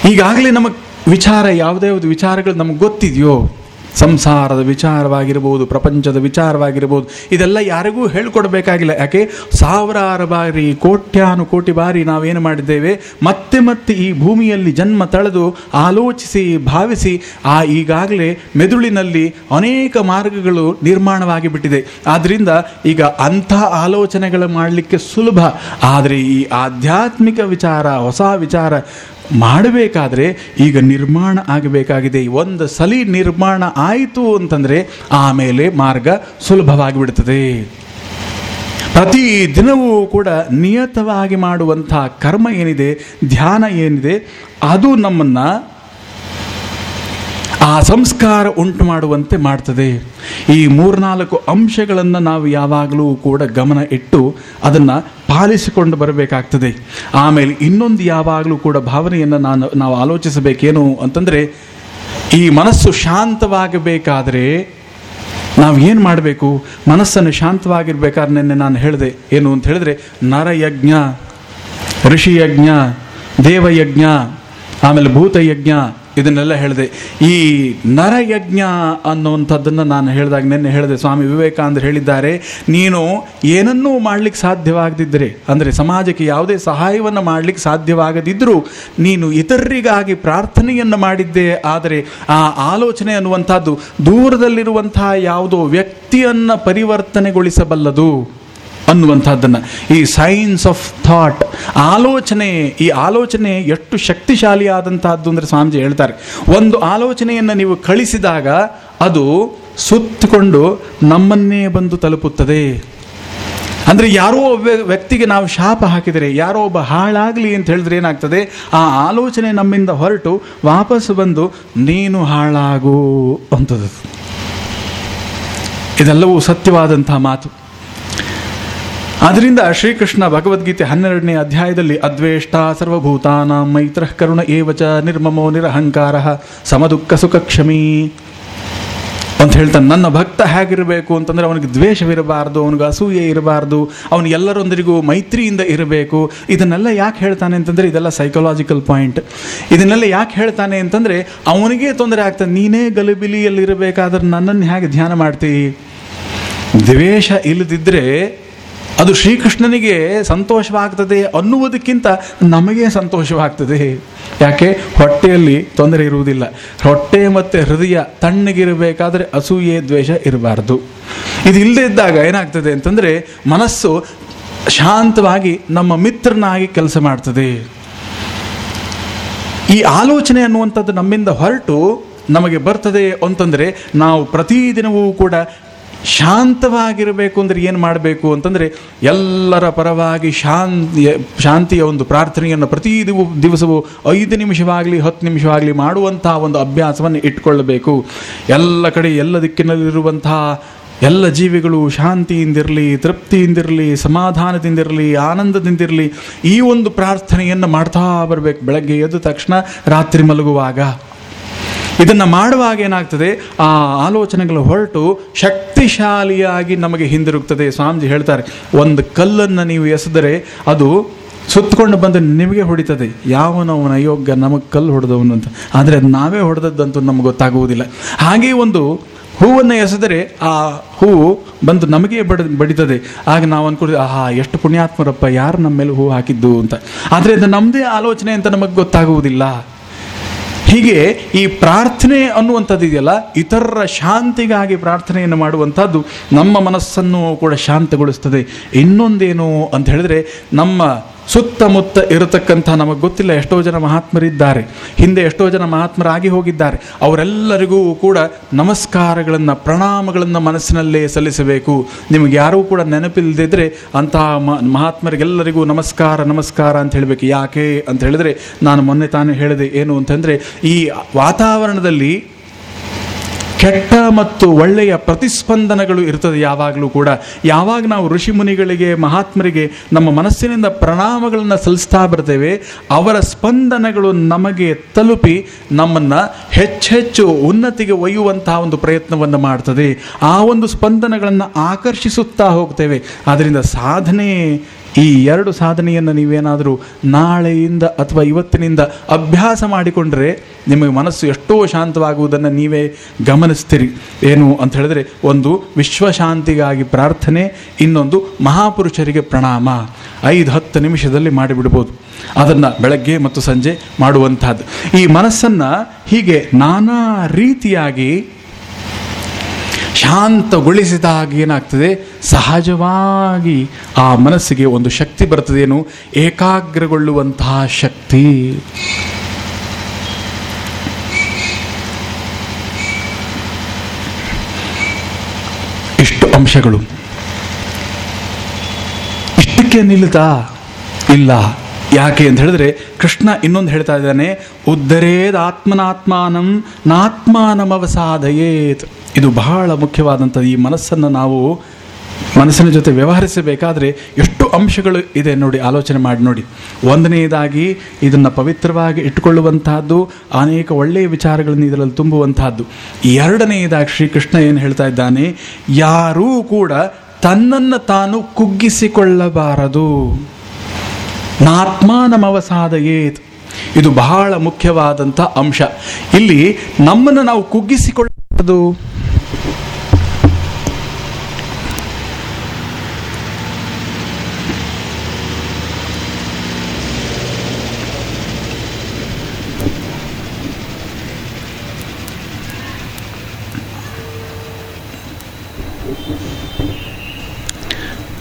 ಈಗಾಗಲೇ ನಮಗೆ ವಿಚಾರ, ಯಾವುದೇ ಒಂದು ವಿಚಾರಗಳು ನಮಗೆ ಗೊತ್ತಿದೆಯೋ, ಸಂಸಾರದ ವಿಚಾರವಾಗಿರ್ಬೋದು, ಪ್ರಪಂಚದ ವಿಚಾರವಾಗಿರ್ಬೋದು, ಇದೆಲ್ಲ ಯಾರಿಗೂ ಹೇಳ್ಕೊಡ್ಬೇಕಾಗಿಲ್ಲ. ಯಾಕೆ? ಸಾವಿರಾರು ಬಾರಿ ಕೋಟ್ಯಾನು ಕೋಟಿ ಬಾರಿ ನಾವೇನು ಮಾಡಿದ್ದೇವೆ? ಮತ್ತೆ ಮತ್ತೆ ಈ ಭೂಮಿಯಲ್ಲಿ ಜನ್ಮ ತಳೆದು ಆಲೋಚಿಸಿ, ಭಾವಿಸಿ, ಆ ಈಗಾಗಲೇ ಮೆದುಳಿನಲ್ಲಿ ಅನೇಕ ಮಾರ್ಗಗಳು ನಿರ್ಮಾಣವಾಗಿ ಬಿಟ್ಟಿದೆ ಆದ್ದರಿಂದ ಈಗ ಅಂಥ ಆಲೋಚನೆಗಳು ಮಾಡಲಿಕ್ಕೆ ಸುಲಭ. ಆದರೆ ಈ ಆಧ್ಯಾತ್ಮಿಕ ವಿಚಾರ, ಹೊಸ ವಿಚಾರ ಮಾಡಬೇಕಾದ್ರೆ ಈಗ ನಿರ್ಮಾಣ ಆಗಬೇಕಾಗಿದೆ. ಒಂದು ಸಲಿ ನಿರ್ಮಾಣ ಆಯಿತು ಅಂತಂದರೆ ಆಮೇಲೆ ಮಾರ್ಗ ಸುಲಭವಾಗಿ ಬಿಡುತ್ತದೆ ಪ್ರತಿ ದಿನವೂ ಕೂಡ ನಿಯತವಾಗಿ ಮಾಡುವಂಥ ಕರ್ಮ ಏನಿದೆ, ಧ್ಯಾನ ಏನಿದೆ, ಅದು ನಮ್ಮನ್ನು ಆ ಸಂಸ್ಕಾರ ಉಂಟು ಮಾಡುವಂತೆ ಮಾಡ್ತದೆ. ಈ ಮೂರ್ನಾಲ್ಕು ಅಂಶಗಳನ್ನು ನಾವು ಯಾವಾಗಲೂ ಕೂಡ ಗಮನ ಇಟ್ಟು ಅದನ್ನು ಪಾಲಿಸಿಕೊಂಡು ಬರಬೇಕಾಗ್ತದೆ. ಆಮೇಲೆ ಇನ್ನೊಂದು ಯಾವಾಗಲೂ ಕೂಡ ಭಾವನೆಯನ್ನು ನಾನು, ನಾವು ಆಲೋಚಿಸಬೇಕೇನು ಅಂತಂದರೆ, ಈ ಮನಸ್ಸು ಶಾಂತವಾಗಬೇಕಾದರೆ ನಾವು ಏನು ಮಾಡಬೇಕು? ಮನಸ್ಸನ್ನು ಶಾಂತವಾಗಿರ್ಬೇಕಾದ್ರೆ ನಿನ್ನೆ ನಾನು ಹೇಳಿದೆ, ಏನು ಅಂತ ಹೇಳಿದ್ರೆ, ನರಯಜ್ಞ, ಋಷಿಯಜ್ಞ, ದೇವಯಜ್ಞ, ಆಮೇಲೆ ಭೂತಯಜ್ಞ ಇದನ್ನೆಲ್ಲ ಹೇಳಿದೆ. ಈ ನರಯಜ್ಞ ಅನ್ನುವಂಥದ್ದನ್ನು ನಾನು ಹೇಳಿದಾಗ ನಿನ್ನೆ ಹೇಳಿದೆ. ಸ್ವಾಮಿ ವಿವೇಕಾನಂದರು ಹೇಳಿದ್ದಾರೆ, ನೀನು ಏನನ್ನೂ ಮಾಡಲಿಕ್ಕೆ ಸಾಧ್ಯವಾಗದಿದ್ದರೆ, ಅಂದರೆ ಸಮಾಜಕ್ಕೆ ಯಾವುದೇ ಸಹಾಯವನ್ನು ಮಾಡಲಿಕ್ಕೆ ಸಾಧ್ಯವಾಗದಿದ್ದರೂ ನೀನು ಇತರರಿಗಾಗಿ ಪ್ರಾರ್ಥನೆಯನ್ನು ಮಾಡಿದ್ದೆ, ಆದರೆ ಆ ಆಲೋಚನೆ ಅನ್ನುವಂಥದ್ದು ದೂರದಲ್ಲಿರುವಂತಹ ಯಾವುದೋ ವ್ಯಕ್ತಿಯನ್ನು ಪರಿವರ್ತನೆಗೊಳಿಸಬಲ್ಲದು. ಅನ್ನುವಂಥದ್ದನ್ನು. ಈ ಸೈನ್ಸ್ ಆಫ್ ಥಾಟ್ ಆಲೋಚನೆ, ಈ ಆಲೋಚನೆ ಎಷ್ಟು ಶಕ್ತಿಶಾಲಿಯಾದಂತಹದ್ದು ಅಂದರೆ ಸ್ವಾಮೀಜಿ ಹೇಳ್ತಾರೆ. ಒಂದು ಆಲೋಚನೆಯನ್ನು ನೀವು ಕಳಿಸಿದಾಗ ಅದು ಸುತ್ತಿಕೊಂಡು ನಮ್ಮನ್ನೇ ಬಂದು ತಲುಪುತ್ತದೆ. ಅಂದರೆ ಯಾರೋ ಒಬ್ಬ ವ್ಯಕ್ತಿಗೆ ನಾವು ಶಾಪ ಹಾಕಿದರೆ, ಯಾರೋ ಒಬ್ಬ ಹಾಳಾಗಲಿ ಅಂತ ಹೇಳಿದ್ರೆ ಏನಾಗ್ತದೆ? ಆ ಆಲೋಚನೆ ನಮ್ಮಿಂದ ಹೊರಟು ವಾಪಸ್ ಬಂದು ನೀನು ಹಾಳಾಗು ಅಂತದ್ದು. ಇದೆಲ್ಲವೂ ಸತ್ಯವಾದಂತಹ ಮಾತು. ಆದ್ದರಿಂದ ಶ್ರೀಕೃಷ್ಣ ಭಗವದ್ಗೀತೆ ಹನ್ನೆರಡನೇ ಅಧ್ಯಾಯದಲ್ಲಿ ಅದ್ವೇಷ್ಟ ಸರ್ವಭೂತಾನಾಂ ಮೈತ್ರ ಕರುಣ ಏವಚ ನಿರ್ಮಮೋ ನಿರಹಂಕಾರ ಸಮದುಃಖ ಸುಖ ಕ್ಷಮಿ ಅಂತ ಹೇಳ್ತಾನೆ ನನ್ನ ಭಕ್ತ ಹೇಗಿರಬೇಕು ಅಂತಂದ್ರೆ ಅವನಿಗೆ ದ್ವೇಷವಿರಬಾರ್ದು, ಅವನಿಗೆ ಅಸೂಯೆ ಇರಬಾರ್ದು, ಅವನು ಎಲ್ಲರೊಂದಿಗೂ ಮೈತ್ರಿಯಿಂದ ಇರಬೇಕು. ಇದನ್ನೆಲ್ಲ ಯಾಕೆ ಹೇಳ್ತಾನೆ ಅಂತಂದರೆ ಇದೆಲ್ಲ ಸೈಕಲಾಜಿಕಲ್ ಪಾಯಿಂಟ್ ಇದನ್ನೆಲ್ಲ ಯಾಕೆ ಹೇಳ್ತಾನೆ ಅಂತಂದರೆ ಅವನಿಗೆ ತೊಂದರೆ ಆಗ್ತದೆ ನೀನೇ ಗಲಿಬಿಲಿಯಲ್ಲಿರಬೇಕಾದ್ರೆ ನನ್ನನ್ನು ಹೇಗೆ ಧ್ಯಾನ ಮಾಡ್ತೀ? ದ್ವೇಷ ಇಲ್ಲದಿದ್ದರೆ ಅದು ಶ್ರೀಕೃಷ್ಣನಿಗೆ ಸಂತೋಷವಾಗ್ತದೆ ಅನ್ನುವುದಕ್ಕಿಂತ ನಮಗೆ ಸಂತೋಷವಾಗ್ತದೆ. ಯಾಕೆ? ಹೊಟ್ಟೆಯಲ್ಲಿ ತೊಂದರೆ ಇರುವುದಿಲ್ಲ. ಹೊಟ್ಟೆ ಮತ್ತು ಹೃದಯ ತಣ್ಣಗಿರಬೇಕಾದ್ರೆ ಅಸೂಯೆ, ದ್ವೇಷ ಇರಬಾರ್ದು. ಇದು ಇಲ್ಲದೇ ಇದ್ದಾಗ ಏನಾಗ್ತದೆ ಅಂತಂದರೆ ಮನಸ್ಸು ಶಾಂತವಾಗಿ ನಮ್ಮ ಮಿತ್ರನಾಗಿ ಕೆಲಸ ಮಾಡ್ತದೆ. ಈ ಆಲೋಚನೆ ಅನ್ನುವಂಥದ್ದು ನಮ್ಮಿಂದ ಹೊರಟು ನಮಗೆ ಬರ್ತದೆ ಅಂತಂದರೆ ನಾವು ಪ್ರತಿದಿನವೂ ಕೂಡ ಶಾಂತವಾಗಿರಬೇಕು ಅಂದರೆ ಏನು ಮಾಡಬೇಕು ಅಂತಂದರೆ ಎಲ್ಲರ ಪರವಾಗಿ ಶಾಂತಿ ಶಾಂತಿಯ ಒಂದು ಪ್ರಾರ್ಥನೆಯನ್ನು ಪ್ರತಿ ದಿವು ದಿವಸವೂ ಐದು ನಿಮಿಷವಾಗಲಿ, ಹತ್ತು ನಿಮಿಷವಾಗಲಿ ಮಾಡುವಂತಹ ಒಂದು ಅಭ್ಯಾಸವನ್ನು ಇಟ್ಕೊಳ್ಳಬೇಕು ಎಲ್ಲ ಕಡೆ, ಎಲ್ಲ ದಿಕ್ಕಿನಲ್ಲಿರುವಂತಹ ಎಲ್ಲ ಜೀವಿಗಳು ಶಾಂತಿಯಿಂದಿರಲಿ, ತೃಪ್ತಿಯಿಂದಿರಲಿ, ಸಮಾಧಾನದಿಂದಿರಲಿ, ಆನಂದದಿಂದಿರಲಿ ಈ ಒಂದು ಪ್ರಾರ್ಥನೆಯನ್ನು ಮಾಡ್ತಾ ಬರಬೇಕು. ಬೆಳಗ್ಗೆ ಎದ್ದ ತಕ್ಷಣ ರಾತ್ರಿ ಮಲಗುವಾಗ. ಇದನ್ನು ಮಾಡುವಾಗ ಏನಾಗ್ತದೆ? ಆ ಆಲೋಚನೆಗಳು ಹೊರಟು ಶಕ್ತಿಶಾಲಿಯಾಗಿ ನಮಗೆ ಹಿಂದಿರುಗ್ತದೆ ಸ್ವಾಮೀಜಿ ಹೇಳ್ತಾರೆ. ಒಂದು ಕಲ್ಲನ್ನು ನೀವು ಎಸೆದರೆ ಅದು ಸುತ್ತಕೊಂಡು ಬಂದು ನಿಮಗೆ ಹೊಡಿತದೆ. ಯಾವನವನ ಯೋಗ್ಯ ನಮಗೆ ಕಲ್ಲು ಹೊಡೆದವನು ಅಂತ. ಆದರೆ ಅದು ನಾವೇ ಹೊಡೆದದ್ದಂತೂ ನಮ್ಗೆ ಗೊತ್ತಾಗುವುದಿಲ್ಲ. ಹಾಗೆ ಒಂದು ಹೂವನ್ನು ಎಸೆದರೆ ಆ ಹೂವು ಬಂದು ನಮಗೆ ಬಡ, ಬಡಿತದೆ. ಆಗ ನಾವು ಅನ್ಕೊಳ್ತೀವಿ, ಆಹಾ, ಎಷ್ಟು ಪುಣ್ಯಾತ್ಮರಪ್ಪ, ಯಾರು ನಮ್ಮ ಮೇಲೆ ಹೂವು ಹಾಕಿದ್ದು? ಅಂತ. ಆದರೆ ಅದು ನಮ್ಮದೇ ಆಲೋಚನೆ ಅಂತ ನಮಗೆ ಗೊತ್ತಾಗುವುದಿಲ್ಲ. ಹೀಗೆ ಈ ಪ್ರಾರ್ಥನೆ ಅನ್ನುವಂಥದ್ದು ಇದೆಯಲ್ಲ, ಇತರರ ಶಾಂತಿಗಾಗಿ ಪ್ರಾರ್ಥನೆಯನ್ನು ಮಾಡುವಂಥದ್ದು ನಮ್ಮ ಮನಸ್ಸನ್ನು ಕೂಡ ಶಾಂತಗೊಳಿಸ್ತದೆ. ಇನ್ನೊಂದೇನು ಅಂತ ಹೇಳಿದ್ರೆ, ನಮ್ಮ ಸುತ್ತಮುತ್ತ ಇರತಕ್ಕಂಥ ನಮಗೆ ಗೊತ್ತಿಲ್ಲ ಎಷ್ಟೋ ಜನ ಮಹಾತ್ಮರಿದ್ದಾರೆ. ಹಿಂದೆ ಎಷ್ಟೋ ಜನ ಮಹಾತ್ಮರಾಗಿ ಹೋಗಿದ್ದಾರೆ. ಅವರೆಲ್ಲರಿಗೂ ಕೂಡ ನಮಸ್ಕಾರಗಳನ್ನು, ಪ್ರಣಾಮಗಳನ್ನು ಮನಸ್ಸಿನಲ್ಲೇ ಸಲ್ಲಿಸಬೇಕು. ನಿಮಗೆ ಯಾರೂ ಕೂಡ ನೆನಪಿಲ್ಲದಿದ್ದರೆ ಅಂತಹ ಮಹಾತ್ಮರಿಗೆಲ್ಲರಿಗೂ ನಮಸ್ಕಾರ ನಮಸ್ಕಾರ ಅಂತ ಹೇಳಬೇಕು. ಯಾಕೆ ಅಂತ ಹೇಳಿದ್ರೆ, ನಾನು ಮೊನ್ನೆ ತಾನೇ ಹೇಳಿದೆ, ಏನು ಅಂತಂದರೆ ಈ ವಾತಾವರಣದಲ್ಲಿ ಕೆಟ್ಟ ಮತ್ತು ಒಳ್ಳೆಯ ಪ್ರತಿಸ್ಪಂದನಗಳು ಇರ್ತದೆ ಯಾವಾಗಲೂ ಕೂಡ. ಯಾವಾಗ ನಾವು ಋಷಿ ಮುನಿಗಳಿಗೆ, ಮಹಾತ್ಮರಿಗೆ ನಮ್ಮ ಮನಸ್ಸಿನಿಂದ ಪ್ರಣಾಮಗಳನ್ನು ಸಲ್ಲಿಸ್ತಾ ಬರ್ತೇವೆ, ಅವರ ಸ್ಪಂದನಗಳು ನಮಗೆ ತಲುಪಿ ನಮ್ಮನ್ನು ಹೆಚ್ಚೆಚ್ಚು ಉನ್ನತಿಗೆ ಒಯ್ಯುವಂತಹ ಒಂದು ಪ್ರಯತ್ನವನ್ನು ಮಾಡ್ತದೆ. ಆ ಒಂದು ಸ್ಪಂದನಗಳನ್ನು ಆಕರ್ಷಿಸುತ್ತಾ ಹೋಗ್ತೇವೆ. ಅದರಿಂದ ಸಾಧನೆ ಈ ಎರಡು ಸಾಧನೆಯನ್ನು ನೀವೇನಾದರೂ ನಾಳೆಯಿಂದ ಅಥವಾ ಇವತ್ತಿನಿಂದ ಅಭ್ಯಾಸ ಮಾಡಿಕೊಂಡರೆ ನಿಮಗೆ ಮನಸ್ಸು ಎಷ್ಟೋ ಶಾಂತವಾಗುವುದನ್ನು ನೀವೇ ಗಮನಿಸ್ತೀರಿ. ಏನು ಅಂತ ಹೇಳಿದ್ರೆ ಒಂದು ವಿಶ್ವಶಾಂತಿಗಾಗಿ ಪ್ರಾರ್ಥನೆ, ಇನ್ನೊಂದು ಮಹಾಪುರುಷರಿಗೆ ಪ್ರಣಾಮ. ಐದು, ಹತ್ತು ನಿಮಿಷದಲ್ಲಿ ಮಾಡಿಬಿಡ್ಬೋದು. ಅದನ್ನು ಬೆಳಗ್ಗೆ ಮತ್ತು ಸಂಜೆ ಮಾಡುವಂಥದ್ದು. ಈ ಮನಸ್ಸನ್ನು ಹೀಗೆ ನಾನಾ ರೀತಿಯಾಗಿ ಶಾಂತಗೊಳಿಸಿದಾಗ ಏನಾಗ್ತದೆ? ಸಹಜವಾಗಿ ಆ ಮನಸ್ಸಿಗೆ ಒಂದು ಶಕ್ತಿ ಬರ್ತದೆ ಏನು ಏಕಾಗ್ರಗೊಳ್ಳುವಂತಹ ಶಕ್ತಿ. ಇಷ್ಟು ಅಂಶಗಳು. ಇಷ್ಟಕ್ಕೆ ನಿಲ್ತಾ ಇಲ್ಲ. ಯಾಕೆ ಅಂತ ಹೇಳಿದ್ರೆ ಕೃಷ್ಣ ಇನ್ನೊಂದು ಹೇಳ್ತಾ ಇದ್ದಾನೆ, ಉದ್ದರೇದ ಆತ್ಮನಾತ್ಮಾನಂ ನಾತ್ಮಾನಮವಸಾಧಯೇತ್. ಇದು ಬಹಳ ಮುಖ್ಯವಾದಂಥದ್ದು ಈ ಮನಸ್ಸನ್ನು ನಾವು ಮನಸ್ಸಿನ ಜೊತೆ ವ್ಯವಹರಿಸಬೇಕಾದ್ರೆ ಎಷ್ಟು ಅಂಶಗಳು ಇದೆ ನೋಡಿ, ಆಲೋಚನೆ ಮಾಡಿ ನೋಡಿ. ಒಂದನೆಯದಾಗಿ, ಇದನ್ನು ಪವಿತ್ರವಾಗಿ ಇಟ್ಟುಕೊಳ್ಳುವಂತಹದ್ದು ಅನೇಕ ಒಳ್ಳೆಯ ವಿಚಾರಗಳನ್ನು ಇದರಲ್ಲಿ ತುಂಬುವಂತಹದ್ದು ಎರಡನೆಯದಾಗಿ ಶ್ರೀಕೃಷ್ಣ ಏನು ಹೇಳ್ತಾ ಇದ್ದಾನೆ, ಯಾರೂ ಕೂಡ ತನ್ನನ್ನು ತಾನು ಕುಗ್ಗಿಸಿಕೊಳ್ಳಬಾರದು. ನಾತ್ಮಾನಮವಸಾದಯೇತ್. ಇದು ಬಹಳ ಮುಖ್ಯವಾದಂಥ ಅಂಶ. ಇಲ್ಲಿ ನಮ್ಮನ್ನು ನಾವು ಕುಗ್ಗಿಸಿಕೊಳ್ಳಬಾರದು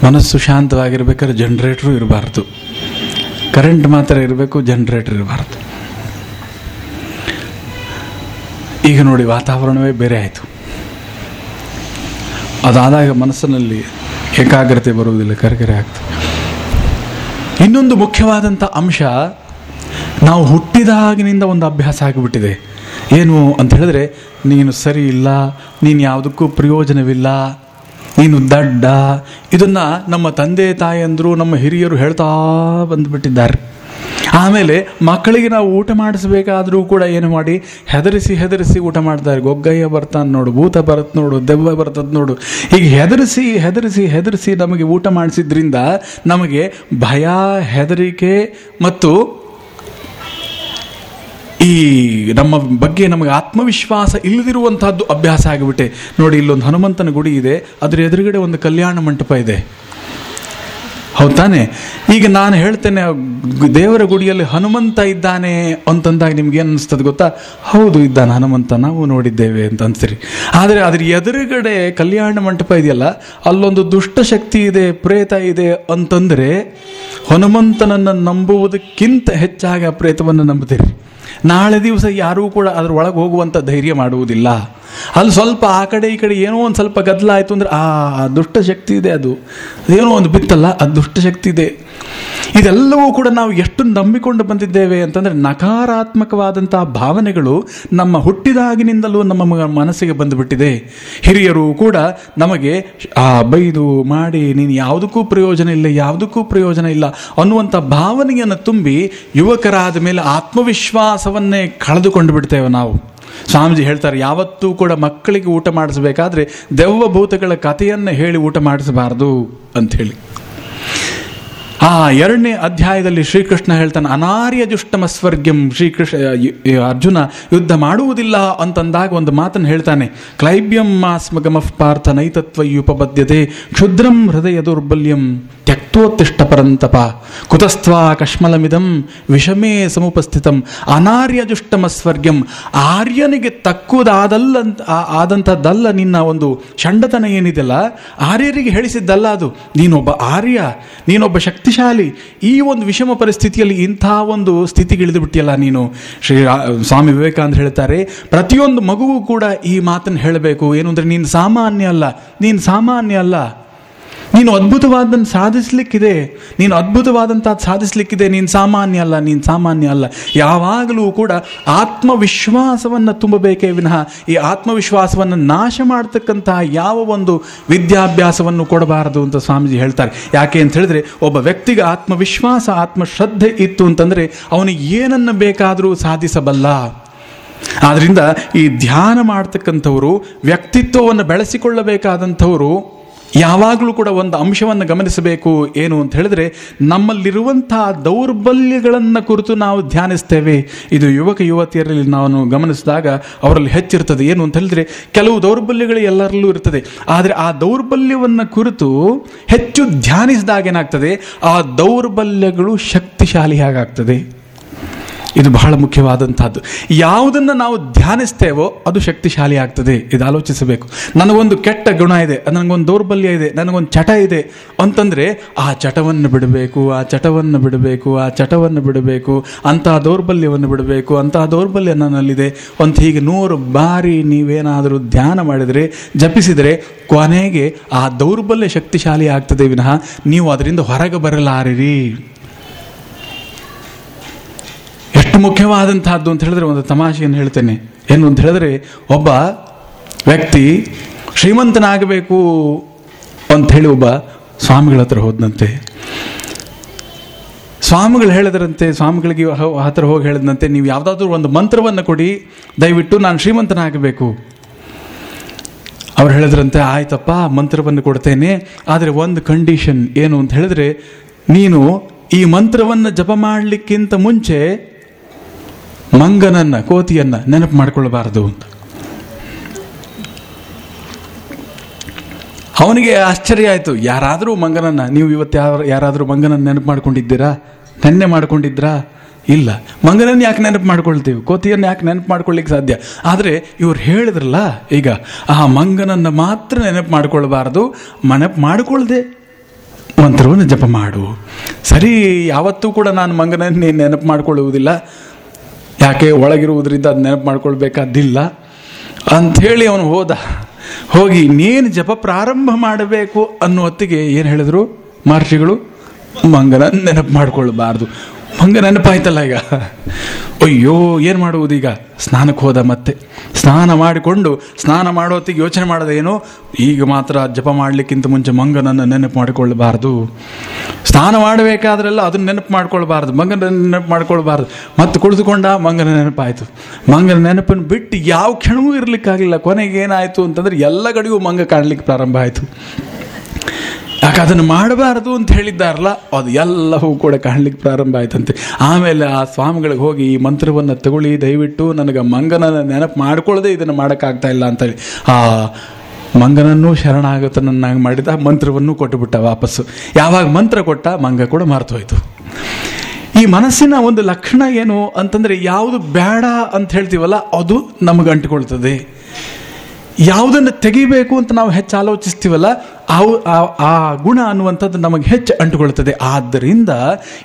ಮನಸ್ಸು ಶಾಂತವಾಗಿರ್ಬೇಕಾದ್ರೆ ಜನ್ರೇಟ್ರು ಇರಬಾರ್ದು. ಕರೆಂಟ್ ಮಾತ್ರ ಇರಬೇಕು ಜನ್ರೇಟರ್ ಇರಬಾರ್ದು. ಈಗ ನೋಡಿ, ವಾತಾವರಣವೇ ಬೇರೆ ಆಯಿತು. ಅದಾದಾಗ ಮನಸ್ಸಿನಲ್ಲಿ ಏಕಾಗ್ರತೆ ಬರುವುದಿಲ್ಲ ಕರೆಕರೆ ಆಗ್ತದೆ. ಇನ್ನೊಂದು ಮುಖ್ಯವಾದಂಥ ಅಂಶ, ನಾವು ಹುಟ್ಟಿದಾಗಿನಿಂದ ಒಂದು ಅಭ್ಯಾಸ ಆಗಿಬಿಟ್ಟಿದೆ. ಏನು ಅಂತ ಹೇಳಿದ್ರೆ, ನೀನು ಸರಿ ಇಲ್ಲ, ನೀನು ಯಾವುದಕ್ಕೂ ಪ್ರಯೋಜನವಿಲ್ಲ ನೀನು ದಡ್ಡ. ಇದನ್ನು ನಮ್ಮ ತಂದೆ ತಾಯಂದರು ನಮ್ಮ ಹಿರಿಯರು ಹೇಳ್ತಾ ಬಂದ್ಬಿಟ್ಟಿದ್ದಾರೆ. ಆಮೇಲೆ ಮಕ್ಕಳಿಗೆ ನಾವು ಊಟ ಮಾಡಿಸ್ಬೇಕಾದ್ರೂ ಕೂಡ ಏನು ಮಾಡಿ, ಹೆದರಿಸಿ ಹೆದರಿಸಿ ಊಟ ಮಾಡ್ತಾರೆ ಗೊಗ್ಗಯ್ಯ ಬರ್ತಾನೆ ನೋಡು, ಭೂತ ಬರತ್ ನೋಡು, ದೆವ್ವ ಬರ್ತದ ನೋಡು. ಈಗ ಹೆದರಿಸಿ ಹೆದರಿಸಿ ಹೆದರಿಸಿ ನಮಗೆ ಊಟ ಮಾಡಿಸಿದ್ರಿಂದ ನಮಗೆ ಭಯ, ಹೆದರಿಕೆ ಮತ್ತು ಈ ನಮ್ಮ ಬಗ್ಗೆ ನಮಗೆ ಆತ್ಮವಿಶ್ವಾಸ ಇಲ್ಲದಿರುವಂತಹದ್ದು ಅಭ್ಯಾಸ ಆಗಿಬಿಟ್ಟೆ. ನೋಡಿ, ಇಲ್ಲೊಂದು ಹನುಮಂತನ ಗುಡಿ ಇದೆ. ಅದರ ಎದುರುಗಡೆ ಒಂದು ಕಲ್ಯಾಣ ಮಂಟಪ ಇದೆ. ಹೌದ್ ತಾನೆ? ಈಗ ನಾನು ಹೇಳ್ತೇನೆ, ದೇವರ ಗುಡಿಯಲ್ಲಿ ಹನುಮಂತ ಇದ್ದಾನೆ ಅಂತಂದಾಗ ನಿಮ್ಗೆ ಏನು ಅನಿಸ್ತದೆ ಗೊತ್ತಾ? ಹೌದು, ಇದ್ದಾನೆ ಹನುಮಂತ, ನಾವು ನೋಡಿದ್ದೇವೆ ಅಂತ ಅನ್ಸಿರಿ ಆದರೆ ಅದ್ರ ಎದುರುಗಡೆ ಕಲ್ಯಾಣ ಮಂಟಪ ಇದೆಯಲ್ಲ, ಅಲ್ಲೊಂದು ದುಷ್ಟ ಶಕ್ತಿ ಇದೆ, ಪ್ರೇತ ಇದೆ ಅಂತಂದ್ರೆ ಹನುಮಂತನನ್ನು ನಂಬುವುದಕ್ಕಿಂತ ಹೆಚ್ಚಾಗಿ ಆ ಪ್ರೇತವನ್ನು ನಂಬುತ್ತೀರಿ. ನಾಳೆ ದಿವಸ ಯಾರೂ ಕೂಡ ಅದ್ರ ಒಳಗೆ ಹೋಗುವಂಥ ಧೈರ್ಯ ಮಾಡುವುದಿಲ್ಲ. ಅಲ್ಲಿ ಸ್ವಲ್ಪ ಆ ಕಡೆ ಈ ಕಡೆ ಏನೋ ಒಂದು ಸ್ವಲ್ಪ ಗದ್ದಲ ಆಯಿತು ಅಂದ್ರೆ, ಆ ದುಷ್ಟ ಶಕ್ತಿ ಇದೆ ಅದು. ಏನೋ ಒಂದು ಬಿತ್ತಲ್ಲ, ಆ ದುಷ್ಟ ಶಕ್ತಿ ಇದೆ. ಇದೆಲ್ಲವೂ ಕೂಡ ನಾವು ಎಷ್ಟು ನಂಬಿಕೊಂಡು ಬಂದಿದ್ದೇವೆ ಅಂತಂದರೆ ನಕಾರಾತ್ಮಕವಾದಂಥ ಭಾವನೆಗಳು ನಮ್ಮ ಹುಟ್ಟಿದಾಗಿನಿಂದಲೂ ನಮ್ಮ ಮನಸ್ಸಿಗೆ ಬಂದುಬಿಟ್ಟಿದೆ. ಹಿರಿಯರು ಕೂಡ ನಮಗೆ, ಆ, ಬೈದು ಮಾಡಿ, ನೀನು ಯಾವುದಕ್ಕೂ ಪ್ರಯೋಜನ ಇಲ್ಲ, ಯಾವುದಕ್ಕೂ ಪ್ರಯೋಜನ ಇಲ್ಲ ಅನ್ನುವಂಥ ಭಾವನೆಯನ್ನು ತುಂಬಿ ಯುವಕರಾದ ಮೇಲೆ ಆತ್ಮವಿಶ್ವಾಸವನ್ನೇ ಕಳೆದುಕೊಂಡು ಬಿಡ್ತೇವೆ ನಾವು. ಸ್ವಾಮೀಜಿ ಹೇಳ್ತಾರೆ ಯಾವತ್ತೂ ಕೂಡ ಮಕ್ಕಳಿಗೆ ಊಟ ಮಾಡಿಸಬೇಕಾದ್ರೆ ದೆವ್ವ ಭೂತಗಳ ಕಥೆಯನ್ನು ಹೇಳಿ ಊಟ ಮಾಡಿಸಬಾರದು ಅಂಥೇಳಿ. ಆ ಎರಡನೇ ಅಧ್ಯಾಯದಲ್ಲಿ ಶ್ರೀಕೃಷ್ಣ ಹೇಳ್ತಾನೆ, ಅನಾರ್ಯ ದುಷ್ಟಮ ಸ್ವರ್ಗ್ಯಂ ಶ್ರೀಕೃಷ್ಣ ಅರ್ಜುನ ಯುದ್ಧ ಮಾಡುವುದಿಲ್ಲ ಅಂತಂದಾಗ ಒಂದು ಮಾತನ್ನು ಹೇಳ್ತಾನೆ, ಕ್ಲೈಬ್ಯಂ ಮಾಸ್ಮಗಮಃ ಪಾರ್ಥ ನೈತತ್ವಯುಪಬದ್ಯತೆ ಕ್ಷುದ್ರಂ ಹೃದಯ ದೌರ್ಬಲ್ಯಂ ತ್ಯಕ್ತೋತ್ತಿಷ್ಟ ಪರಂತಪ, ಕುತಸ್ತ್ವಾ ಕಶ್ಮಲಮಿದಂ ವಿಷಮೇ ಸಮುಪಸ್ಥಿತಂ, ಅನಾರ್ಯ ದುಷ್ಟಮ ಸ್ವರ್ಗ್ಯಂ ಆರ್ಯನಿಗೆ ತಕ್ಕುದಾದಲ್ಲ ಆದಂಥದ್ದಲ್ಲ ನಿನ್ನ ಒಂದು ಚಂಡತನ ಏನಿದೆಲ್ಲ ಆರ್ಯರಿಗೆ ಹೇಳಿಸಿದ್ದಲ್ಲ ಅದು, ನೀನೊಬ್ಬ ಆರ್ಯ, ನೀನೊಬ್ಬ ಶಕ್ತಿಶಾಲಿ. ಈ ಒಂದು ವಿಷಮ ಪರಿಸ್ಥಿತಿಯಲ್ಲಿ ಇಂಥ ಒಂದು ಸ್ಥಿತಿಗಿಳಿದು ಬಿಟ್ಟಿಯಲ್ಲ ನೀನು. ಶ್ರೀ ಸ್ವಾಮಿ ವಿವೇಕಾನಂದ ಹೇಳ್ತಾರೆ, ಪ್ರತಿಯೊಂದು ಮಗುವು ಕೂಡ ಈ ಮಾತನ್ನು ಹೇಳಬೇಕು. ಏನು ಅಂದರೆ, ನೀನು ಸಾಮಾನ್ಯ ಅಲ್ಲ, ನೀನು ಸಾಮಾನ್ಯ ಅಲ್ಲ. ನೀನು ಅದ್ಭುತವಾದನ್ನು ಸಾಧಿಸ್ಲಿಕ್ಕಿದೆ. ನೀನು ಅದ್ಭುತವಾದಂಥ ಸಾಧಿಸ್ಲಿಕ್ಕಿದೆ. ನೀನು ಸಾಮಾನ್ಯ ಅಲ್ಲ, ನೀನು ಸಾಮಾನ್ಯ ಅಲ್ಲ. ಯಾವಾಗಲೂ ಕೂಡ ಆತ್ಮವಿಶ್ವಾಸವನ್ನು ತುಂಬಬೇಕೇ ವಿನಃ, ಈ ಆತ್ಮವಿಶ್ವಾಸವನ್ನು ನಾಶ ಮಾಡ್ತಕ್ಕಂತಹ ಯಾವ ಒಂದು ವಿದ್ಯಾಭ್ಯಾಸವನ್ನು ಕೊಡಬಾರದು ಅಂತ ಸ್ವಾಮೀಜಿ ಹೇಳ್ತಾರೆ. ಯಾಕೆ ಅಂತ ಹೇಳಿದ್ರೆ, ಒಬ್ಬ ವ್ಯಕ್ತಿಗೆ ಆತ್ಮವಿಶ್ವಾಸ, ಆತ್ಮಶ್ರದ್ಧೆ ಇತ್ತು ಅಂತಂದರೆ ಅವನು ಏನನ್ನು ಬೇಕಾದರೂ ಸಾಧಿಸಬಲ್ಲ. ಆದ್ದರಿಂದ ಈ ಧ್ಯಾನ ಮಾಡ್ತಕ್ಕಂಥವರು, ವ್ಯಕ್ತಿತ್ವವನ್ನು ಬೆಳೆಸಿಕೊಳ್ಳಬೇಕಾದಂಥವರು ಯಾವಾಗಲೂ ಕೂಡ ಒಂದು ಅಂಶವನ್ನು ಗಮನಿಸಬೇಕು ಏನು ಅಂತ ಹೇಳಿದ್ರೆ ನಮ್ಮಲ್ಲಿರುವಂತಹ ದೌರ್ಬಲ್ಯಗಳನ್ನು ಕುರಿತು ನಾವು ಧ್ಯಾನಿಸ್ತೇವೆ. ಇದು ಯುವಕ ಯುವತಿಯರಲ್ಲಿ ನಾವು ಗಮನಿಸಿದಾಗ ಅವರಲ್ಲಿ ಹೆಚ್ಚಿರ್ತದೆ ಏನು ಅಂತ ಹೇಳಿದ್ರೆ, ಕೆಲವು ದೌರ್ಬಲ್ಯಗಳು ಎಲ್ಲರಲ್ಲೂ ಇರ್ತದೆ. ಆದರೆ ಆ ದೌರ್ಬಲ್ಯವನ್ನು ಕುರಿತು ಹೆಚ್ಚು ಧ್ಯಾನಿಸಿದಾಗ ಏನಾಗ್ತದೆ ಆ ದೌರ್ಬಲ್ಯಗಳು ಶಕ್ತಿಶಾಲಿ ಹಾಗಾಗ್ತದೆ ಇದು ಬಹಳ ಮುಖ್ಯವಾದಂಥದ್ದು. ಯಾವುದನ್ನು ನಾವು ಧ್ಯಾನಿಸ್ತೇವೋ ಅದು ಶಕ್ತಿಶಾಲಿ ಆಗ್ತದೆ. ಇದು ಆಲೋಚಿಸಬೇಕು. ನನಗೊಂದು ಕೆಟ್ಟ ಗುಣ ಇದೆ ನನಗೊಂದು ದೌರ್ಬಲ್ಯ ಇದೆ, ನನಗೊಂದು ಚಟ ಇದೆ ಅಂತಂದರೆ, ಆ ಚಟವನ್ನು ಬಿಡಬೇಕು, ಆ ಚಟವನ್ನು ಬಿಡಬೇಕು, ಆ ಚಟವನ್ನು ಬಿಡಬೇಕು ಅಂತಹ ದೌರ್ಬಲ್ಯವನ್ನು ಬಿಡಬೇಕು ಅಂತಹ ದೌರ್ಬಲ್ಯ ನನ್ನಲ್ಲಿದೆ ಅಂತ ಹೀಗೆ ನೂರು ಬಾರಿ ನೀವೇನಾದರೂ ಧ್ಯಾನ ಮಾಡಿದರೆ, ಜಪಿಸಿದರೆ ಕೊನೆಗೆ ಆ ದೌರ್ಬಲ್ಯ ಶಕ್ತಿಶಾಲಿ ಆಗ್ತದೆ ವಿನಃ ನೀವು ಅದರಿಂದ ಹೊರಗೆ ಬರಲಾರಿರಿ ಎಷ್ಟು ಮುಖ್ಯವಾದಂತಹದ್ದು ಅಂತ ಹೇಳಿದ್ರೆ ಒಂದು ತಮಾಷೆಯನ್ನು ಹೇಳ್ತೇನೆ. ಏನು ಅಂತ ಹೇಳಿದ್ರೆ ಒಬ್ಬ ವ್ಯಕ್ತಿ ಶ್ರೀಮಂತನಾಗಬೇಕು ಅಂತ ಹೇಳಿ ಒಬ್ಬ ಸ್ವಾಮಿಗಳ ಹತ್ರ ಹೋದಂತೆ ಸ್ವಾಮಿಗಳು ಹೇಳಿದ್ರಂತೆ, ಸ್ವಾಮಿಗಳಿಗೆ ಹತ್ರ ಹೋಗಿ ಹೇಳಿದಂತೆ ನೀವು ಯಾವುದಾದ್ರೂ ಒಂದು ಮಂತ್ರವನ್ನು ಕೊಡಿ, ದಯವಿಟ್ಟು ನಾನು ಶ್ರೀಮಂತನಾಗಬೇಕು. ಅವ್ರು ಹೇಳಿದ್ರಂತೆ, ಆಯ್ತಪ್ಪ, ಮಂತ್ರವನ್ನು ಕೊಡ್ತೇನೆ, ಆದರೆ ಒಂದು ಕಂಡೀಷನ್ ಏನು ಅಂತ ಹೇಳಿದ್ರೆ, ನೀನು ಈ ಮಂತ್ರವನ್ನು ಜಪ ಮಾಡಲಿಕ್ಕಿಂತ ಮುಂಚೆ ಮಂಗನನ್ನ, ಕೋತಿಯನ್ನ ನೆನಪು ಮಾಡಿಕೊಳ್ಳಬಾರದು ಅಂತ. ಅವನಿಗೆ ಆಶ್ಚರ್ಯ ಆಯಿತು, ಯಾರಾದರೂ ಮಂಗನನ್ನ, ನೀವು ಇವತ್ತು ಯಾರು, ಯಾರಾದರೂ ಮಂಗನನ್ನ ನೆನಪು ಮಾಡ್ಕೊಂಡಿದ್ದೀರಾ? ನೆನ್ನೆ ಮಾಡ್ಕೊಂಡಿದ್ರಾ? ಇಲ್ಲ. ಮಂಗನನ್ನು ಯಾಕೆ ನೆನಪು ಮಾಡ್ಕೊಳ್ತೀವಿ? ಕೋತಿಯನ್ನು ಯಾಕೆ ನೆನಪು ಮಾಡ್ಕೊಳ್ಳಿಕ್ಕೆ ಸಾಧ್ಯ? ಆದರೆ ಇವ್ರು ಹೇಳಿದ್ರಲ್ಲ, ಈಗ, ಆ ಮಂಗನನ್ನು ಮಾತ್ರ ನೆನಪು ಮಾಡ್ಕೊಳ್ಬಾರ್ದು ನೆನಪು ಮಾಡಿಕೊಳ್ಳ್ದೆ ಮಂತ್ರವನ್ನು ಜಪ ಮಾಡು. ಸರಿ, ಯಾವತ್ತೂ ಕೂಡ ನಾನು ಮಂಗನನ್ನೇ ನೆನಪು ಮಾಡ್ಕೊಳ್ಳುವುದಿಲ್ಲ. ಯಾಕೆ ಒಳಗಿರುವುದರಿಂದ ಅದು ನೆನಪು ಮಾಡ್ಕೊಳ್ಬೇಕಾದಿಲ್ಲ ಅಂಥೇಳಿ ಅವನು ಹೋದ. ಹೋಗಿ ಇನ್ನೇನು ಜಪ ಪ್ರಾರಂಭ ಮಾಡಬೇಕು ಅನ್ನೋ ಹೊತ್ತಿಗೆ ಏನು ಹೇಳಿದ್ರು ಮಹರ್ಷಿಗಳು, ಮಂಗನ ನೆನಪು ಮಾಡ್ಕೊಳ್ಬಾರ್ದು. ಮಂಗ ನೆನಪಾಯ್ತಲ್ಲ ಈಗ. ಅಯ್ಯೋ, ಏನು ಮಾಡುವುದು ಈಗ? ಸ್ನಾನಕ್ಕೆ ಹೋದ ಮತ್ತೆ. ಸ್ನಾನ ಮಾಡಿಕೊಂಡು, ಸ್ನಾನ ಮಾಡೋ ಹೊತ್ತಿಗೆ ಯೋಚನೆ ಮಾಡೋದೇನು ಈಗ ಮಾತ್ರ ಜಪ ಮಾಡಲಿಕ್ಕಿಂತ ಮುಂಚೆ ಮಂಗನನ್ನು ನೆನಪು ಮಾಡಿಕೊಳ್ಳಬಾರ್ದು. ಸ್ನಾನ ಮಾಡಬೇಕಾದ್ರೆಲ್ಲ ಅದನ್ನು ನೆನಪು ಮಾಡ್ಕೊಳ್ಬಾರ್ದು. ಮಂಗನ ನೆನಪು ಮಾಡ್ಕೊಳ್ಬಾರ್ದು. ಮತ್ತೆ ಕುಳಿತುಕೊಂಡ ಮಂಗನ ನೆನಪಾಯಿತು. ಮಂಗನ ನೆನಪನ್ನು ಬಿಟ್ಟು ಯಾವ ಕ್ಷಣವೂ ಇರಲಿಕ್ಕಾಗಲಿಲ್ಲ. ಕೊನೆಗೆ ಏನಾಯಿತು ಅಂತಂದ್ರೆ ಎಲ್ಲ ಕಡೆಗೂ ಮಂಗ ಕಾಣಲಿಕ್ಕೆ ಪ್ರಾರಂಭ ಆಯಿತು. ಯಾಕೆ ಅದನ್ನು ಮಾಡಬಾರದು ಅಂತ ಹೇಳಿದ್ದಾರಲ್ಲ, ಅದು ಎಲ್ಲವೂ ಕೂಡ ಕಾಣಲಿಕ್ಕೆ ಪ್ರಾರಂಭ ಆಯ್ತಂತೆ. ಆಮೇಲೆ ಆ ಸ್ವಾಮಿಗಳಿಗೆ ಹೋಗಿ ಈ ಮಂತ್ರವನ್ನು ತಗೊಳ್ಳಿ, ದಯವಿಟ್ಟು ನನಗೆ ಮಂಗನ ನೆನಪು ಮಾಡ್ಕೊಳ್ಳದೆ ಇದನ್ನು ಮಾಡೋಕ್ಕಾಗ್ತಾ ಇಲ್ಲ ಅಂತೇಳಿ ಆ ಮಂಗನನ್ನು ಶರಣಾಗತನನ್ನಾಗಿ ಮಾಡಿದ ಮಂತ್ರವನ್ನು ಕೊಟ್ಟುಬಿಟ್ಟ ವಾಪಸ್ಸು. ಯಾವಾಗ ಮಂತ್ರ ಕೊಟ್ಟ ಮಂಗ ಕೂಡ ಮರೆತು ಹೋಯ್ತು ಈ ಮನಸ್ಸಿನ ಒಂದು ಲಕ್ಷಣ ಏನು ಅಂತಂದರೆ, ಯಾವುದು ಬೇಡ ಅಂತ ಹೇಳ್ತೀವಲ್ಲ, ಅದು ನಮಗೆ ಅಂಟಿಕೊಳ್ತದೆ. ಯಾವುದನ್ನು ತೆಗಿಬೇಕು ಅಂತ ನಾವು ಹೆಚ್ಚು ಆಲೋಚಿಸ್ತೀವಲ್ಲ, ಅವು ಆ- ಗುಣ ಅನ್ನುವಂಥದ್ದು ನಮಗೆ ಹೆಚ್ಚು ಅಂಟುಕೊಳ್ತದೆ ಆದ್ದರಿಂದ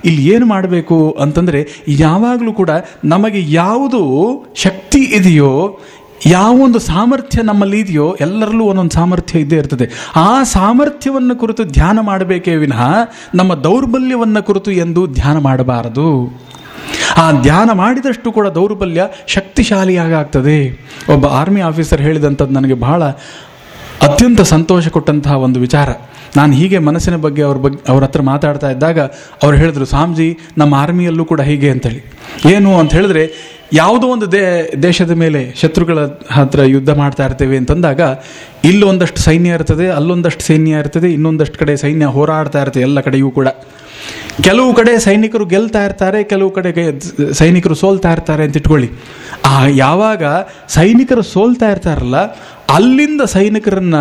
ಇಲ್ಲಿ ಏನು ಮಾಡಬೇಕು ಅಂತಂದರೆ, ಯಾವಾಗಲೂ ಕೂಡ ನಮಗೆ ಯಾವುದು ಶಕ್ತಿ ಇದೆಯೋ ಯಾವ ಒಂದು ಸಾಮರ್ಥ್ಯ ನಮ್ಮಲ್ಲಿ ಇದೆಯೋ, ಎಲ್ಲರಲ್ಲೂ ಒಂದೊಂದು ಸಾಮರ್ಥ್ಯ ಇದ್ದೇ ಇರ್ತದೆ. ಆ ಸಾಮರ್ಥ್ಯವನ್ನು ಕುರಿತು ಧ್ಯಾನ ಮಾಡಬೇಕೇ ವಿನಃ, ನಮ್ಮ ದೌರ್ಬಲ್ಯವನ್ನು ಕುರಿತು ಎಂದು ಧ್ಯಾನ ಮಾಡಬಾರದು. ಆ ಧ್ಯಾನ ಮಾಡಿದಷ್ಟು ಕೂಡ ದೌರ್ಬಲ್ಯ ಶಕ್ತಿಶಾಲಿಯಾಗಿ ಆಗ್ತದೆ ಒಬ್ಬ ಆರ್ಮಿ ಆಫೀಸರ್ ಹೇಳಿದಂಥದ್ದು ನನಗೆ ಬಹಳ ಅತ್ಯಂತ ಸಂತೋಷ ಕೊಟ್ಟಂತಹ ಒಂದು ವಿಚಾರ. ನಾನು ಹೀಗೆ ಮನಸ್ಸಿನ ಬಗ್ಗೆ ಅವ್ರ ಬಗ್ಗೆ ಅವ್ರ ಹತ್ರ ಮಾತಾಡ್ತಾ ಇದ್ದಾಗ ಅವ್ರು ಹೇಳಿದ್ರು, ಸ್ವಾಮೀಜಿ, ನಮ್ಮ ಆರ್ಮಿಯಲ್ಲೂ ಕೂಡ ಹೀಗೆ ಅಂತೇಳಿ. ಏನು? ಅಂತ ಹೇಳಿದ್ರೆ, ಯಾವುದೋ ಒಂದು ದೇ, ದೇಶದ ಮೇಲೆ ಶತ್ರುಗಳ ಹತ್ರ ಯುದ್ಧ ಮಾಡ್ತಾ ಇರ್ತೇವೆ ಅಂತಂದಾಗ, ಇಲ್ಲೊಂದಷ್ಟು ಸೈನ್ಯ ಇರ್ತದೆ, ಅಲ್ಲೊಂದಷ್ಟು ಸೈನ್ಯ ಇರ್ತದೆ, ಇನ್ನೊಂದಷ್ಟು ಕಡೆ ಸೈನ್ಯ ಹೋರಾಡ್ತಾ ಇರ್ತದೆ, ಎಲ್ಲ ಕಡೆಯೂ ಕೂಡ. ಕೆಲವು ಕಡೆ ಸೈನಿಕರು ಗೆಲ್ತಾ ಇರ್ತಾರೆ, ಕೆಲವು ಕಡೆ ಸೈನಿಕರು ಸೋಲ್ತಾ ಇರ್ತಾರೆ ಅಂತ ಇಟ್ಕೊಳ್ಳಿ. ಆ, ಯಾವಾಗ ಸೈನಿಕರು ಸೋಲ್ತಾ ಇರ್ತಾರಲ್ಲ, ಅಲ್ಲಿಂದ ಸೈನಿಕರನ್ನ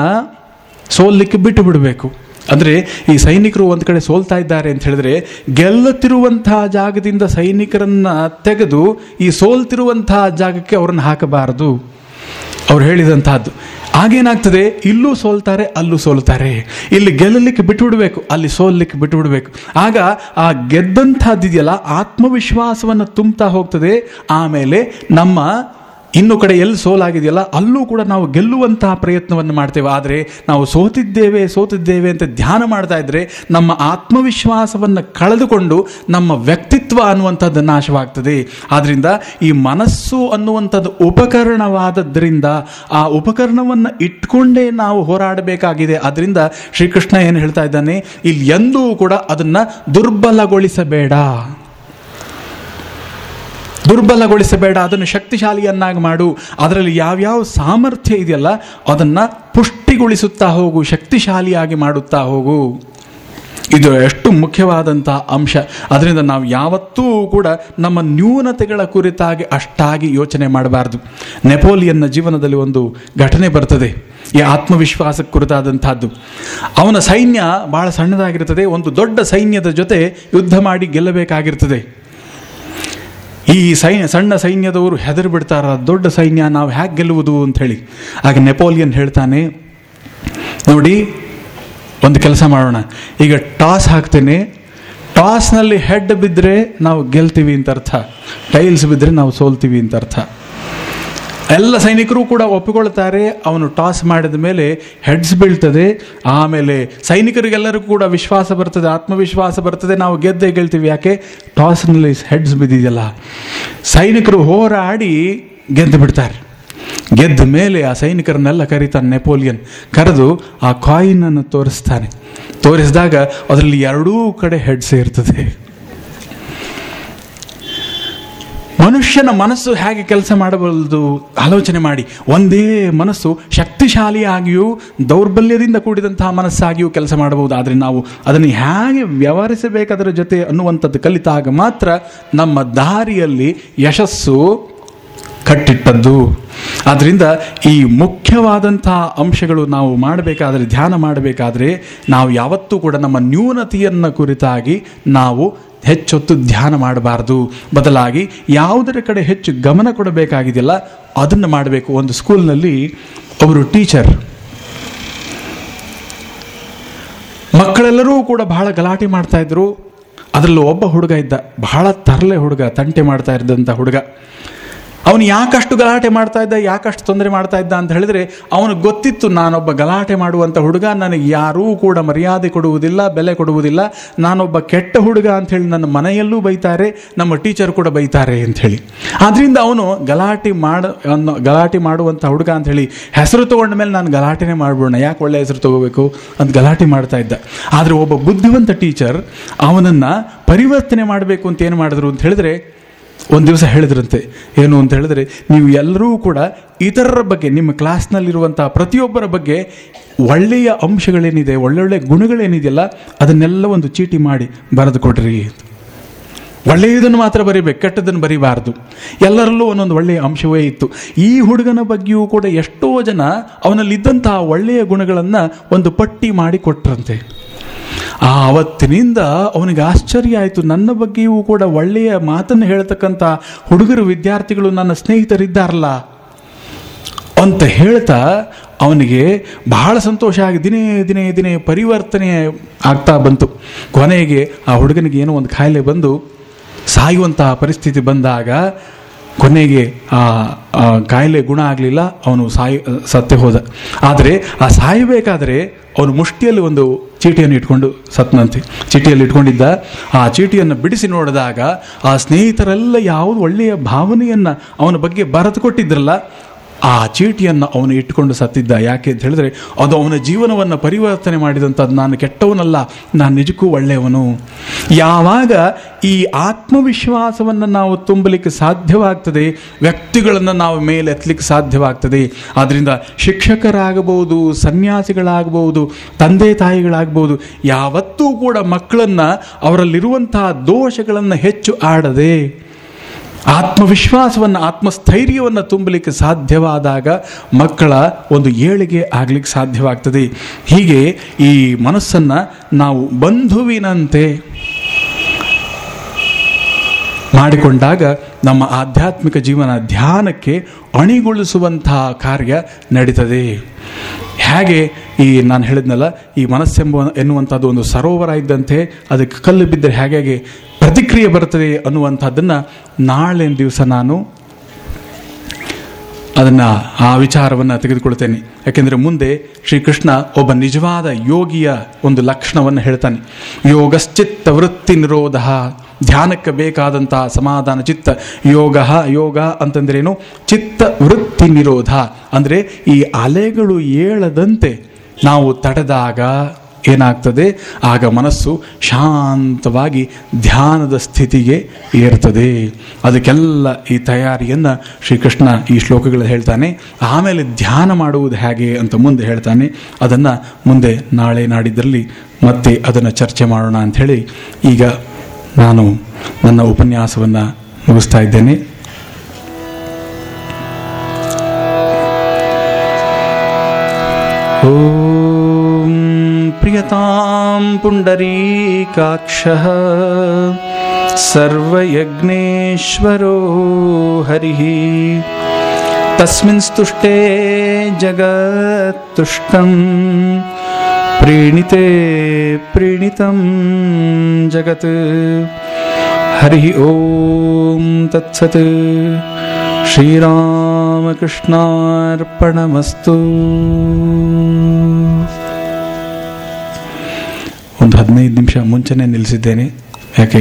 ಸೋಲ್ಲಿಕ್ಕೆ ಬಿಟ್ಟು ಬಿಡಬೇಕು. ಅಂದರೆ ಈ ಸೈನಿಕರು ಒಂದು ಕಡೆ ಸೋಲ್ತಾ ಇದ್ದಾರೆ ಅಂತ ಹೇಳಿದ್ರೆ ಗೆಲ್ಲುತ್ತಿರುವಂತಹ ಜಾಗದಿಂದ ಸೈನಿಕರನ್ನ ತೆಗೆದು ಈ ಸೋಲ್ತಿರುವಂತಹ ಜಾಗಕ್ಕೆ ಅವರನ್ನು ಹಾಕಬಾರದು. ಅವ್ರು ಹೇಳಿದಂತಹದ್ದು. ಆಗೇನಾಗ್ತದೆ ಇಲ್ಲೂ ಸೋಲ್ತಾರೆ, ಅಲ್ಲೂ ಸೋಲ್ತಾರೆ ಇಲ್ಲಿ ಗೆಲ್ಲಲಿಕ್ಕೆ ಬಿಟ್ಟುಬಿಡಬೇಕು ಅಲ್ಲಿ ಸೋಲ್ಲಿಕ್ಕೆ ಬಿಟ್ಟುಬಿಡಬೇಕು ಆಗ ಆ ಗೆದ್ದಂಥದ್ದಿದೆಯಲ್ಲ ಆತ್ಮವಿಶ್ವಾಸವನ್ನು ತುಂಬ್ತಾ ಹೋಗ್ತದೆ. ಆಮೇಲೆ ನಮ್ಮ ಇನ್ನು ಕಡೆ ಎಲ್ಲಿ ಸೋಲಾಗಿದೆಯಲ್ಲ, ಅಲ್ಲೂ ಕೂಡ ನಾವು ಗೆಲ್ಲುವಂತಹ ಪ್ರಯತ್ನವನ್ನು ಮಾಡ್ತೇವೆ. ಆದರೆ ನಾವು ಸೋತಿದ್ದೇವೆ ಸೋತಿದ್ದೇವೆ ಅಂತ ಧ್ಯಾನ ಮಾಡ್ತಾ ಇದ್ರೆ ನಮ್ಮ ಆತ್ಮವಿಶ್ವಾಸವನ್ನು ಕಳೆದುಕೊಂಡು ನಮ್ಮ ವ್ಯಕ್ತಿತ್ವ ಅನ್ನುವಂಥದ್ದು ನಾಶವಾಗ್ತದೆ. ಆದ್ದರಿಂದ ಈ ಮನಸ್ಸು ಅನ್ನುವಂಥದ್ದು ಉಪಕರಣವಾದದ್ದರಿಂದ ಆ ಉಪಕರಣವನ್ನು ಇಟ್ಕೊಂಡೇ ನಾವು ಹೋರಾಡಬೇಕಾಗಿದೆ. ಅದರಿಂದ ಶ್ರೀಕೃಷ್ಣ ಏನು ಹೇಳ್ತಾ ಇದ್ದಾನೆ, ಇಲ್ಲಿ ಎಂದೂ ಕೂಡ ಅದನ್ನು ದುರ್ಬಲಗೊಳಿಸಬೇಡ. ದುರ್ಬಲಗೊಳಿಸಬೇಡ, ಅದನ್ನು ಶಕ್ತಿಶಾಲಿಯನ್ನಾಗಿ ಮಾಡು. ಅದರಲ್ಲಿ ಯಾವ್ಯಾವ ಸಾಮರ್ಥ್ಯ ಇದೆಯಲ್ಲ, ಅದನ್ನು ಪುಷ್ಟಿಗೊಳಿಸುತ್ತಾ ಹೋಗು, ಶಕ್ತಿಶಾಲಿಯಾಗಿ ಮಾಡುತ್ತಾ ಹೋಗು. ಇದು ಎಷ್ಟು ಮುಖ್ಯವಾದಂತಹ ಅಂಶ. ಅದರಿಂದ ನಾವು ಯಾವತ್ತೂ ಕೂಡ ನಮ್ಮ ನ್ಯೂನತೆಗಳ ಕುರಿತಾಗಿ ಅಷ್ಟಾಗಿ ಯೋಚನೆ ಮಾಡಬಾರ್ದು. ನೆಪೋಲಿಯನ್ನ ಜೀವನದಲ್ಲಿ ಒಂದು ಘಟನೆ ಬರ್ತದೆ. ಈ ಆತ್ಮವಿಶ್ವಾಸ ಕುರಿತಾದಂಥದ್ದು. ಅವನ ಸೈನ್ಯ ಬಹಳ ಸಣ್ಣದಾಗಿರ್ತದೆ ಒಂದು ದೊಡ್ಡ ಸೈನ್ಯದ ಜೊತೆ ಯುದ್ಧ ಮಾಡಿ ಗೆಲ್ಲಬೇಕಾಗಿರ್ತದೆ. ಈ ಸೈನ್ಯ, ಸಣ್ಣ ಸೈನ್ಯದವರು ಹೆದರು ಬಿಡ್ತಾರ, ದೊಡ್ಡ ಸೈನ್ಯ ನಾವು ಹ್ಯಾಕ್ ಗೆಲ್ಲುವುದು ಅಂತ ಹೇಳಿ. ಆಗ ನೆಪೋಲಿಯನ್ ಹೇಳ್ತಾನೆ, ನೋಡಿ, ಒಂದು ಕೆಲಸ ಮಾಡೋಣ. ಈಗ ಟಾಸ್ ಹಾಕ್ತೇನೆ. ಟಾಸ್ನಲ್ಲಿ ಹೆಡ್ ಬಿದ್ದರೆ ನಾವು ಗೆಲ್ತೀವಿ ಅಂತ ಅರ್ಥ. ಟೈಲ್ಸ್ ಬಿದ್ದರೆ ನಾವು ಸೋಲ್ತೀವಿ ಅಂತ ಅರ್ಥ. ಎಲ್ಲ ಸೈನಿಕರು ಕೂಡ ಒಪ್ಪಿಕೊಳ್ತಾರೆ ಅವನು ಟಾಸ್ ಮಾಡಿದ ಮೇಲೆ ಹೆಡ್ಸ್ ಬೀಳ್ತದೆ. ಆಮೇಲೆ ಸೈನಿಕರಿಗೆಲ್ಲರಿಗೂ ಕೂಡ ವಿಶ್ವಾಸ ಬರ್ತದೆ, ಆತ್ಮವಿಶ್ವಾಸ ಬರ್ತದೆ. ನಾವು ಗೆದ್ದೇ ಗೆಲ್ತೀವಿ. ಯಾಕೆ? ಟಾಸ್ನಲ್ಲಿ ಹೆಡ್ಸ್ ಬಿದ್ದಿದೆಯಲ್ಲ. ಸೈನಿಕರು ಹೋರಾಡಿ ಗೆದ್ದು ಬಿಡ್ತಾರೆ. ಗೆದ್ದ ಮೇಲೆ ಆ ಸೈನಿಕರನ್ನೆಲ್ಲ ಕರೀತಾನೆ ನೆಪೋಲಿಯನ್. ಕರೆದು ಆ ಕಾಯಿನನ್ನು ತೋರಿಸ್ತಾನೆ. ತೋರಿಸಿದಾಗ ಅದರಲ್ಲಿ ಎರಡೂ ಕಡೆ ಹೆಡ್ಸ್ ಇರ್ತದೆ. ಮನುಷ್ಯನ ಮನಸ್ಸು ಹೇಗೆ ಕೆಲಸ ಮಾಡಬಲ್ಲದು ಆಲೋಚನೆ ಮಾಡಿ. ಒಂದೇ ಮನಸ್ಸು ಶಕ್ತಿಶಾಲಿಯಾಗಿಯೂ, ದೌರ್ಬಲ್ಯದಿಂದ ಕೂಡಿದಂತಹ ಮನಸ್ಸಾಗಿಯೂ ಕೆಲಸ ಮಾಡಬಹುದು. ಆದರೆ ನಾವು ಅದನ್ನು ಹೇಗೆ ವ್ಯವಹರಿಸಬೇಕದರ ಜೊತೆ ಅನ್ನುವಂಥದ್ದು ಕಲಿತಾಗ ಮಾತ್ರ ನಮ್ಮ ದಾರಿಯಲ್ಲಿ ಯಶಸ್ಸು ಕಟ್ಟಿಟ್ಟದ್ದು. ಆದ್ದರಿಂದ ಈ ಮುಖ್ಯವಾದಂತಹ ಅಂಶಗಳು ನಾವು ಮಾಡಬೇಕಾದ್ರೆ, ಧ್ಯಾನ ಮಾಡಬೇಕಾದರೆ, ನಾವು ಯಾವತ್ತೂ ಕೂಡ ನಮ್ಮ ನ್ಯೂನತೆಯನ್ನು ಕುರಿತಾಗಿ ನಾವು ಹೆಚ್ಚೊತ್ತು ಧ್ಯಾನ ಮಾಡಬಾರ್ದು. ಬದಲಾಗಿ ಯಾವುದರ ಕಡೆ ಹೆಚ್ಚು ಗಮನ ಕೊಡಬೇಕಾಗಿದೆಯಲ್ಲ, ಅದನ್ನು ಮಾಡಬೇಕು. ಒಂದು ಸ್ಕೂಲ್ನಲ್ಲಿ ಅವರು ಟೀಚರ್. ಮಕ್ಕಳೆಲ್ಲರೂ ಕೂಡ ಬಹಳ ಗಲಾಟೆ ಮಾಡ್ತಾ ಇದ್ರು. ಅದರಲ್ಲೂ ಒಬ್ಬ ಹುಡುಗ ಇದ್ದ. ಬಹಳ ತರಲೆ ಹುಡುಗ, ತಂಟೆ ಮಾಡ್ತಾ ಇದ್ದಂಥ ಹುಡುಗ. ಅವನು ಯಾಕಷ್ಟು ಗಲಾಟೆ ಮಾಡ್ತಾ ಇದ್ದ, ಯಾಕಷ್ಟು ತೊಂದರೆ ಮಾಡ್ತಾ ಇದ್ದ ಅಂತ ಹೇಳಿದ್ರೆ ಅವನಿಗೆ ಗೊತ್ತಿತ್ತು ನಾನೊಬ್ಬ ಗಲಾಟೆ ಮಾಡುವಂಥ ಹುಡುಗ, ನನಗೆ ಯಾರೂ ಕೂಡ ಮರ್ಯಾದೆ ಕೊಡುವುದಿಲ್ಲ, ಬೆಲೆ ಕೊಡುವುದಿಲ್ಲ, ನಾನೊಬ್ಬ ಕೆಟ್ಟ ಹುಡುಗ ಅಂಥೇಳಿ ನನ್ನ ಮನೆಯಲ್ಲೂ ಬೈತಾರೆ, ನಮ್ಮ ಟೀಚರ್ ಕೂಡ ಬೈತಾರೆ ಅಂಥೇಳಿ ಆದ್ದರಿಂದ ಅವನು ಗಲಾಟೆ ಮಾಡ ಗಲಾಟೆ ಮಾಡುವಂಥ ಹುಡುಗ ಅಂತ ಹೇಳಿ ಹೆಸರು ತಗೊಂಡ ಮೇಲೆ ನಾನು ಗಲಾಟೆನೇ ಮಾಡ್ಬಿಡೋಣ, ಯಾಕೆ ಒಳ್ಳೆ ಹೆಸರು ತಗೋಬೇಕು ಅಂತ ಗಲಾಟೆ ಮಾಡ್ತಾ ಇದ್ದ. ಆದರೆ ಒಬ್ಬ ಬುದ್ಧಿವಂತ ಟೀಚರ್ ಅವನನ್ನು ಪರಿವರ್ತನೆ ಮಾಡಬೇಕು ಅಂತ ಏನು ಮಾಡಿದ್ರು ಅಂತ ಹೇಳಿದ್ರೆ ಒಂದು ದಿವಸ ಹೇಳಿದ್ರಂತೆ, ಏನು ಅಂತ ಹೇಳಿದ್ರೆ, ನೀವು ಎಲ್ಲರೂ ಕೂಡ ಇತರರ ಬಗ್ಗೆ, ನಿಮ್ಮ ಕ್ಲಾಸ್ನಲ್ಲಿರುವಂತಹ ಪ್ರತಿಯೊಬ್ಬರ ಬಗ್ಗೆ ಒಳ್ಳೆಯ ಅಂಶಗಳೇನಿದೆ, ಒಳ್ಳೊಳ್ಳೆ ಗುಣಗಳೇನಿದೆಯಲ್ಲ, ಅದನ್ನೆಲ್ಲ ಒಂದು ಚೀಟಿ ಮಾಡಿ ಬರೆದು ಕೊಡ್ರಿ. ಒಳ್ಳೆಯದನ್ನು ಮಾತ್ರ ಬರೀಬೇಕು ಕೆಟ್ಟದನ್ನು ಬರೀಬಾರ್ದು. ಎಲ್ಲರಲ್ಲೂ ಒಂದೊಂದು ಒಳ್ಳೆಯ ಅಂಶವೇ ಇತ್ತು. ಈ ಹುಡುಗನ ಬಗ್ಗೆಯೂ ಕೂಡ ಎಷ್ಟೋ ಜನ ಅವನಲ್ಲಿದ್ದಂತಹ ಒಳ್ಳೆಯ ಗುಣಗಳನ್ನು ಒಂದು ಪಟ್ಟಿ ಮಾಡಿ ಕೊಟ್ರಂತೆ. ಆ ಅವತ್ತಿನಿಂದ ಅವನಿಗೆ ಆಶ್ಚರ್ಯ ಆಯಿತು. ನನ್ನ ಬಗ್ಗೆಯೂ ಕೂಡ ಒಳ್ಳೆಯ ಮಾತನ್ನು ಹೇಳ್ತಕ್ಕಂಥ ಹುಡುಗರು, ವಿದ್ಯಾರ್ಥಿಗಳು ನನ್ನ ಸ್ನೇಹಿತರಿದ್ದಾರಲ್ಲ? ಅಂತ ಹೇಳ್ತಾ ಅವನಿಗೆ ಬಹಳ ಸಂತೋಷ ಆಗಿ ದಿನೇ ದಿನೇ ದಿನೇ ಪರಿವರ್ತನೆ ಆಗ್ತಾ ಬಂತು. ಕೊನೆಗೆ ಆ ಹುಡುಗನಿಗೆ ಏನೋ ಒಂದು ಕಾಯಿಲೆ ಬಂದು ಸಾಯುವಂತಹ ಪರಿಸ್ಥಿತಿ ಬಂದಾಗ ಕೊನೆಗೆ ಆ ಕಾಯಿಲೆ ಗುಣ ಆಗಲಿಲ್ಲ, ಅವನು ಸಾಯ, ಸತ್ತೆ ಹೋದ. ಆದರೆ ಆ ಸಾಯಬೇಕಾದರೆ ಅವನು ಮುಷ್ಟಿಯಲ್ಲಿ ಒಂದು ಚೀಟಿಯನ್ನು ಇಟ್ಕೊಂಡು ಸತ್ನಂತೆ, ಚೀಟಿಯಲ್ಲಿ ಇಟ್ಕೊಂಡಿದ್ದ ಆ ಚೀಟಿಯನ್ನು ಬಿಡಿಸಿ ನೋಡಿದಾಗ ಆ ಸ್ನೇಹಿತರೆಲ್ಲ ಯಾವುದು ಒಳ್ಳೆಯ ಭಾವನೆಯನ್ನು ಅವನ ಬಗ್ಗೆ ಬರೆದು ಕೊಟ್ಟಿದ್ರಲ್ಲ ಆ ಚೀಟಿಯನ್ನು ಅವನು ಇಟ್ಟುಕೊಂಡು ಸತ್ತಿದ್ದ. ಯಾಕೆ ಅಂತ ಹೇಳಿದ್ರೆ, ಅದು ಅವನ ಜೀವನವನ್ನು ಪರಿವರ್ತನೆ ಮಾಡಿದಂಥದ್ದು. ನಾನು ಕೆಟ್ಟವನಲ್ಲ, ನಾನು ನಿಜಕ್ಕೂ ಒಳ್ಳೆಯವನು. ಯಾವಾಗ ಈ ಆತ್ಮವಿಶ್ವಾಸವನ್ನು ನಾವು ತುಂಬಲಿಕ್ಕೆ ಸಾಧ್ಯವಾಗ್ತದೆ, ವ್ಯಕ್ತಿಗಳನ್ನು ನಾವು ಮೇಲೆ ಎತ್ತಲಿಕ್ಕೆ ಸಾಧ್ಯವಾಗ್ತದೆ. ಆದ್ದರಿಂದ ಶಿಕ್ಷಕರಾಗಬಹುದು, ಸನ್ಯಾಸಿಗಳಾಗಬಹುದು, ತಂದೆ ತಾಯಿಗಳಾಗಬಹುದು, ಯಾವತ್ತೂ ಕೂಡ ಮಕ್ಕಳನ್ನು ಅವರಲ್ಲಿರುವಂತಹ ದೋಷಗಳನ್ನು ಹೆಚ್ಚು ಆಡದೆ ಆತ್ಮವಿಶ್ವಾಸವನ್ನು, ಆತ್ಮಸ್ಥೈರ್ಯವನ್ನು ತುಂಬಲಿಕ್ಕೆ ಸಾಧ್ಯವಾದಾಗ ಮಕ್ಕಳ ಒಂದು ಏಳಿಗೆ ಆಗಲಿಕ್ಕೆ ಸಾಧ್ಯವಾಗ್ತದೆ. ಹೀಗೆ ಈ ಮನಸ್ಸನ್ನು ನಾವು ಬಂಧುವಿನಂತೆ ಮಾಡಿಕೊಂಡಾಗ ನಮ್ಮ ಆಧ್ಯಾತ್ಮಿಕ ಜೀವನ ಧ್ಯಾನಕ್ಕೆ ಅಣಿಗೊಳಿಸುವಂತಹ ಕಾರ್ಯ ನಡೀತದೆ. ಹೇಗೆ ಈ ನಾನು ಹೇಳಿದ್ನಲ್ಲ, ಈ ಮನಸ್ಸೆಂಬ ಎನ್ನುವಂಥದ್ದು ಒಂದು ಸರೋವರ ಇದ್ದಂತೆ, ಅದಕ್ಕೆ ಕಲ್ಲು ಬಿದ್ದರೆ ಹೇಗೆ ಪ್ರತಿಕ್ರಿಯೆ ಬರುತ್ತದೆ ಅನ್ನುವಂಥದ್ದನ್ನ ನಾಳೆ ದಿವಸ ನಾನು ಅದನ್ನು ಆ ವಿಚಾರವನ್ನು ತೆಗೆದುಕೊಳ್ತೇನೆ. ಯಾಕೆಂದರೆ ಮುಂದೆ ಶ್ರೀಕೃಷ್ಣ ಒಬ್ಬ ನಿಜವಾದ ಯೋಗಿಯ ಒಂದು ಲಕ್ಷಣವನ್ನು ಹೇಳ್ತಾನೆ. ಯೋಗಶ್ಚಿತ್ತ ವೃತ್ತಿ ನಿರೋಧ, ಧ್ಯಾನಕ್ಕೆ ಬೇಕಾದಂತಹ ಸಮಾಧಾನ ಚಿತ್ತ. ಯೋಗ ಯೋಗ ಅಂತಂದ್ರೇನು? ಚಿತ್ತ ವೃತ್ತಿ ನಿರೋಧ. ಅಂದರೆ ಈ ಅಲೆಗಳು ಏಳದಂತೆ ನಾವು ತಡೆದಾಗ ಏನಾಗ್ತದೆ? ಆಗ ಮನಸ್ಸು ಶಾಂತವಾಗಿ ಧ್ಯಾನದ ಸ್ಥಿತಿಗೆ ಏರ್ತದೆ. ಅದಕ್ಕೆಲ್ಲ ಈ ತಯಾರಿಯನ್ನು ಶ್ರೀಕೃಷ್ಣ ಈ ಶ್ಲೋಕಗಳಲ್ಲಿ ಹೇಳ್ತಾನೆ. ಆಮೇಲೆ ಧ್ಯಾನ ಮಾಡುವುದು ಹೇಗೆ ಅಂತ ಮುಂದೆ ಹೇಳ್ತಾನೆ. ಅದನ್ನು ಮುಂದೆ ನಾಳೆ ನಾಡಿದ್ದರಲ್ಲಿ ಮತ್ತೆ ಅದನ್ನು ಚರ್ಚೆ ಮಾಡೋಣ ಅಂಥೇಳಿ ಈಗ ನಾನು ನನ್ನ ಉಪನ್ಯಾಸವನ್ನು ಮುಗಿಸ್ತಾ ಇದ್ದೇನೆ. ॐ सर्वयज्ञेश्वरो हरिः। तस्मिंस्तुष्टे जगत्तुष्टं प्रीणिते प्रीणितं जगत्। हरिः ॐ तत्सत्। श्रीरामकृष्णार्पणमस्तु। ಒಂದು ಹದಿನೈದು ನಿಮಿಷ ಮುಂಚೆನೇ ನಿಲ್ಲಿಸಿದ್ದೇನೆ. ಯಾಕೆ?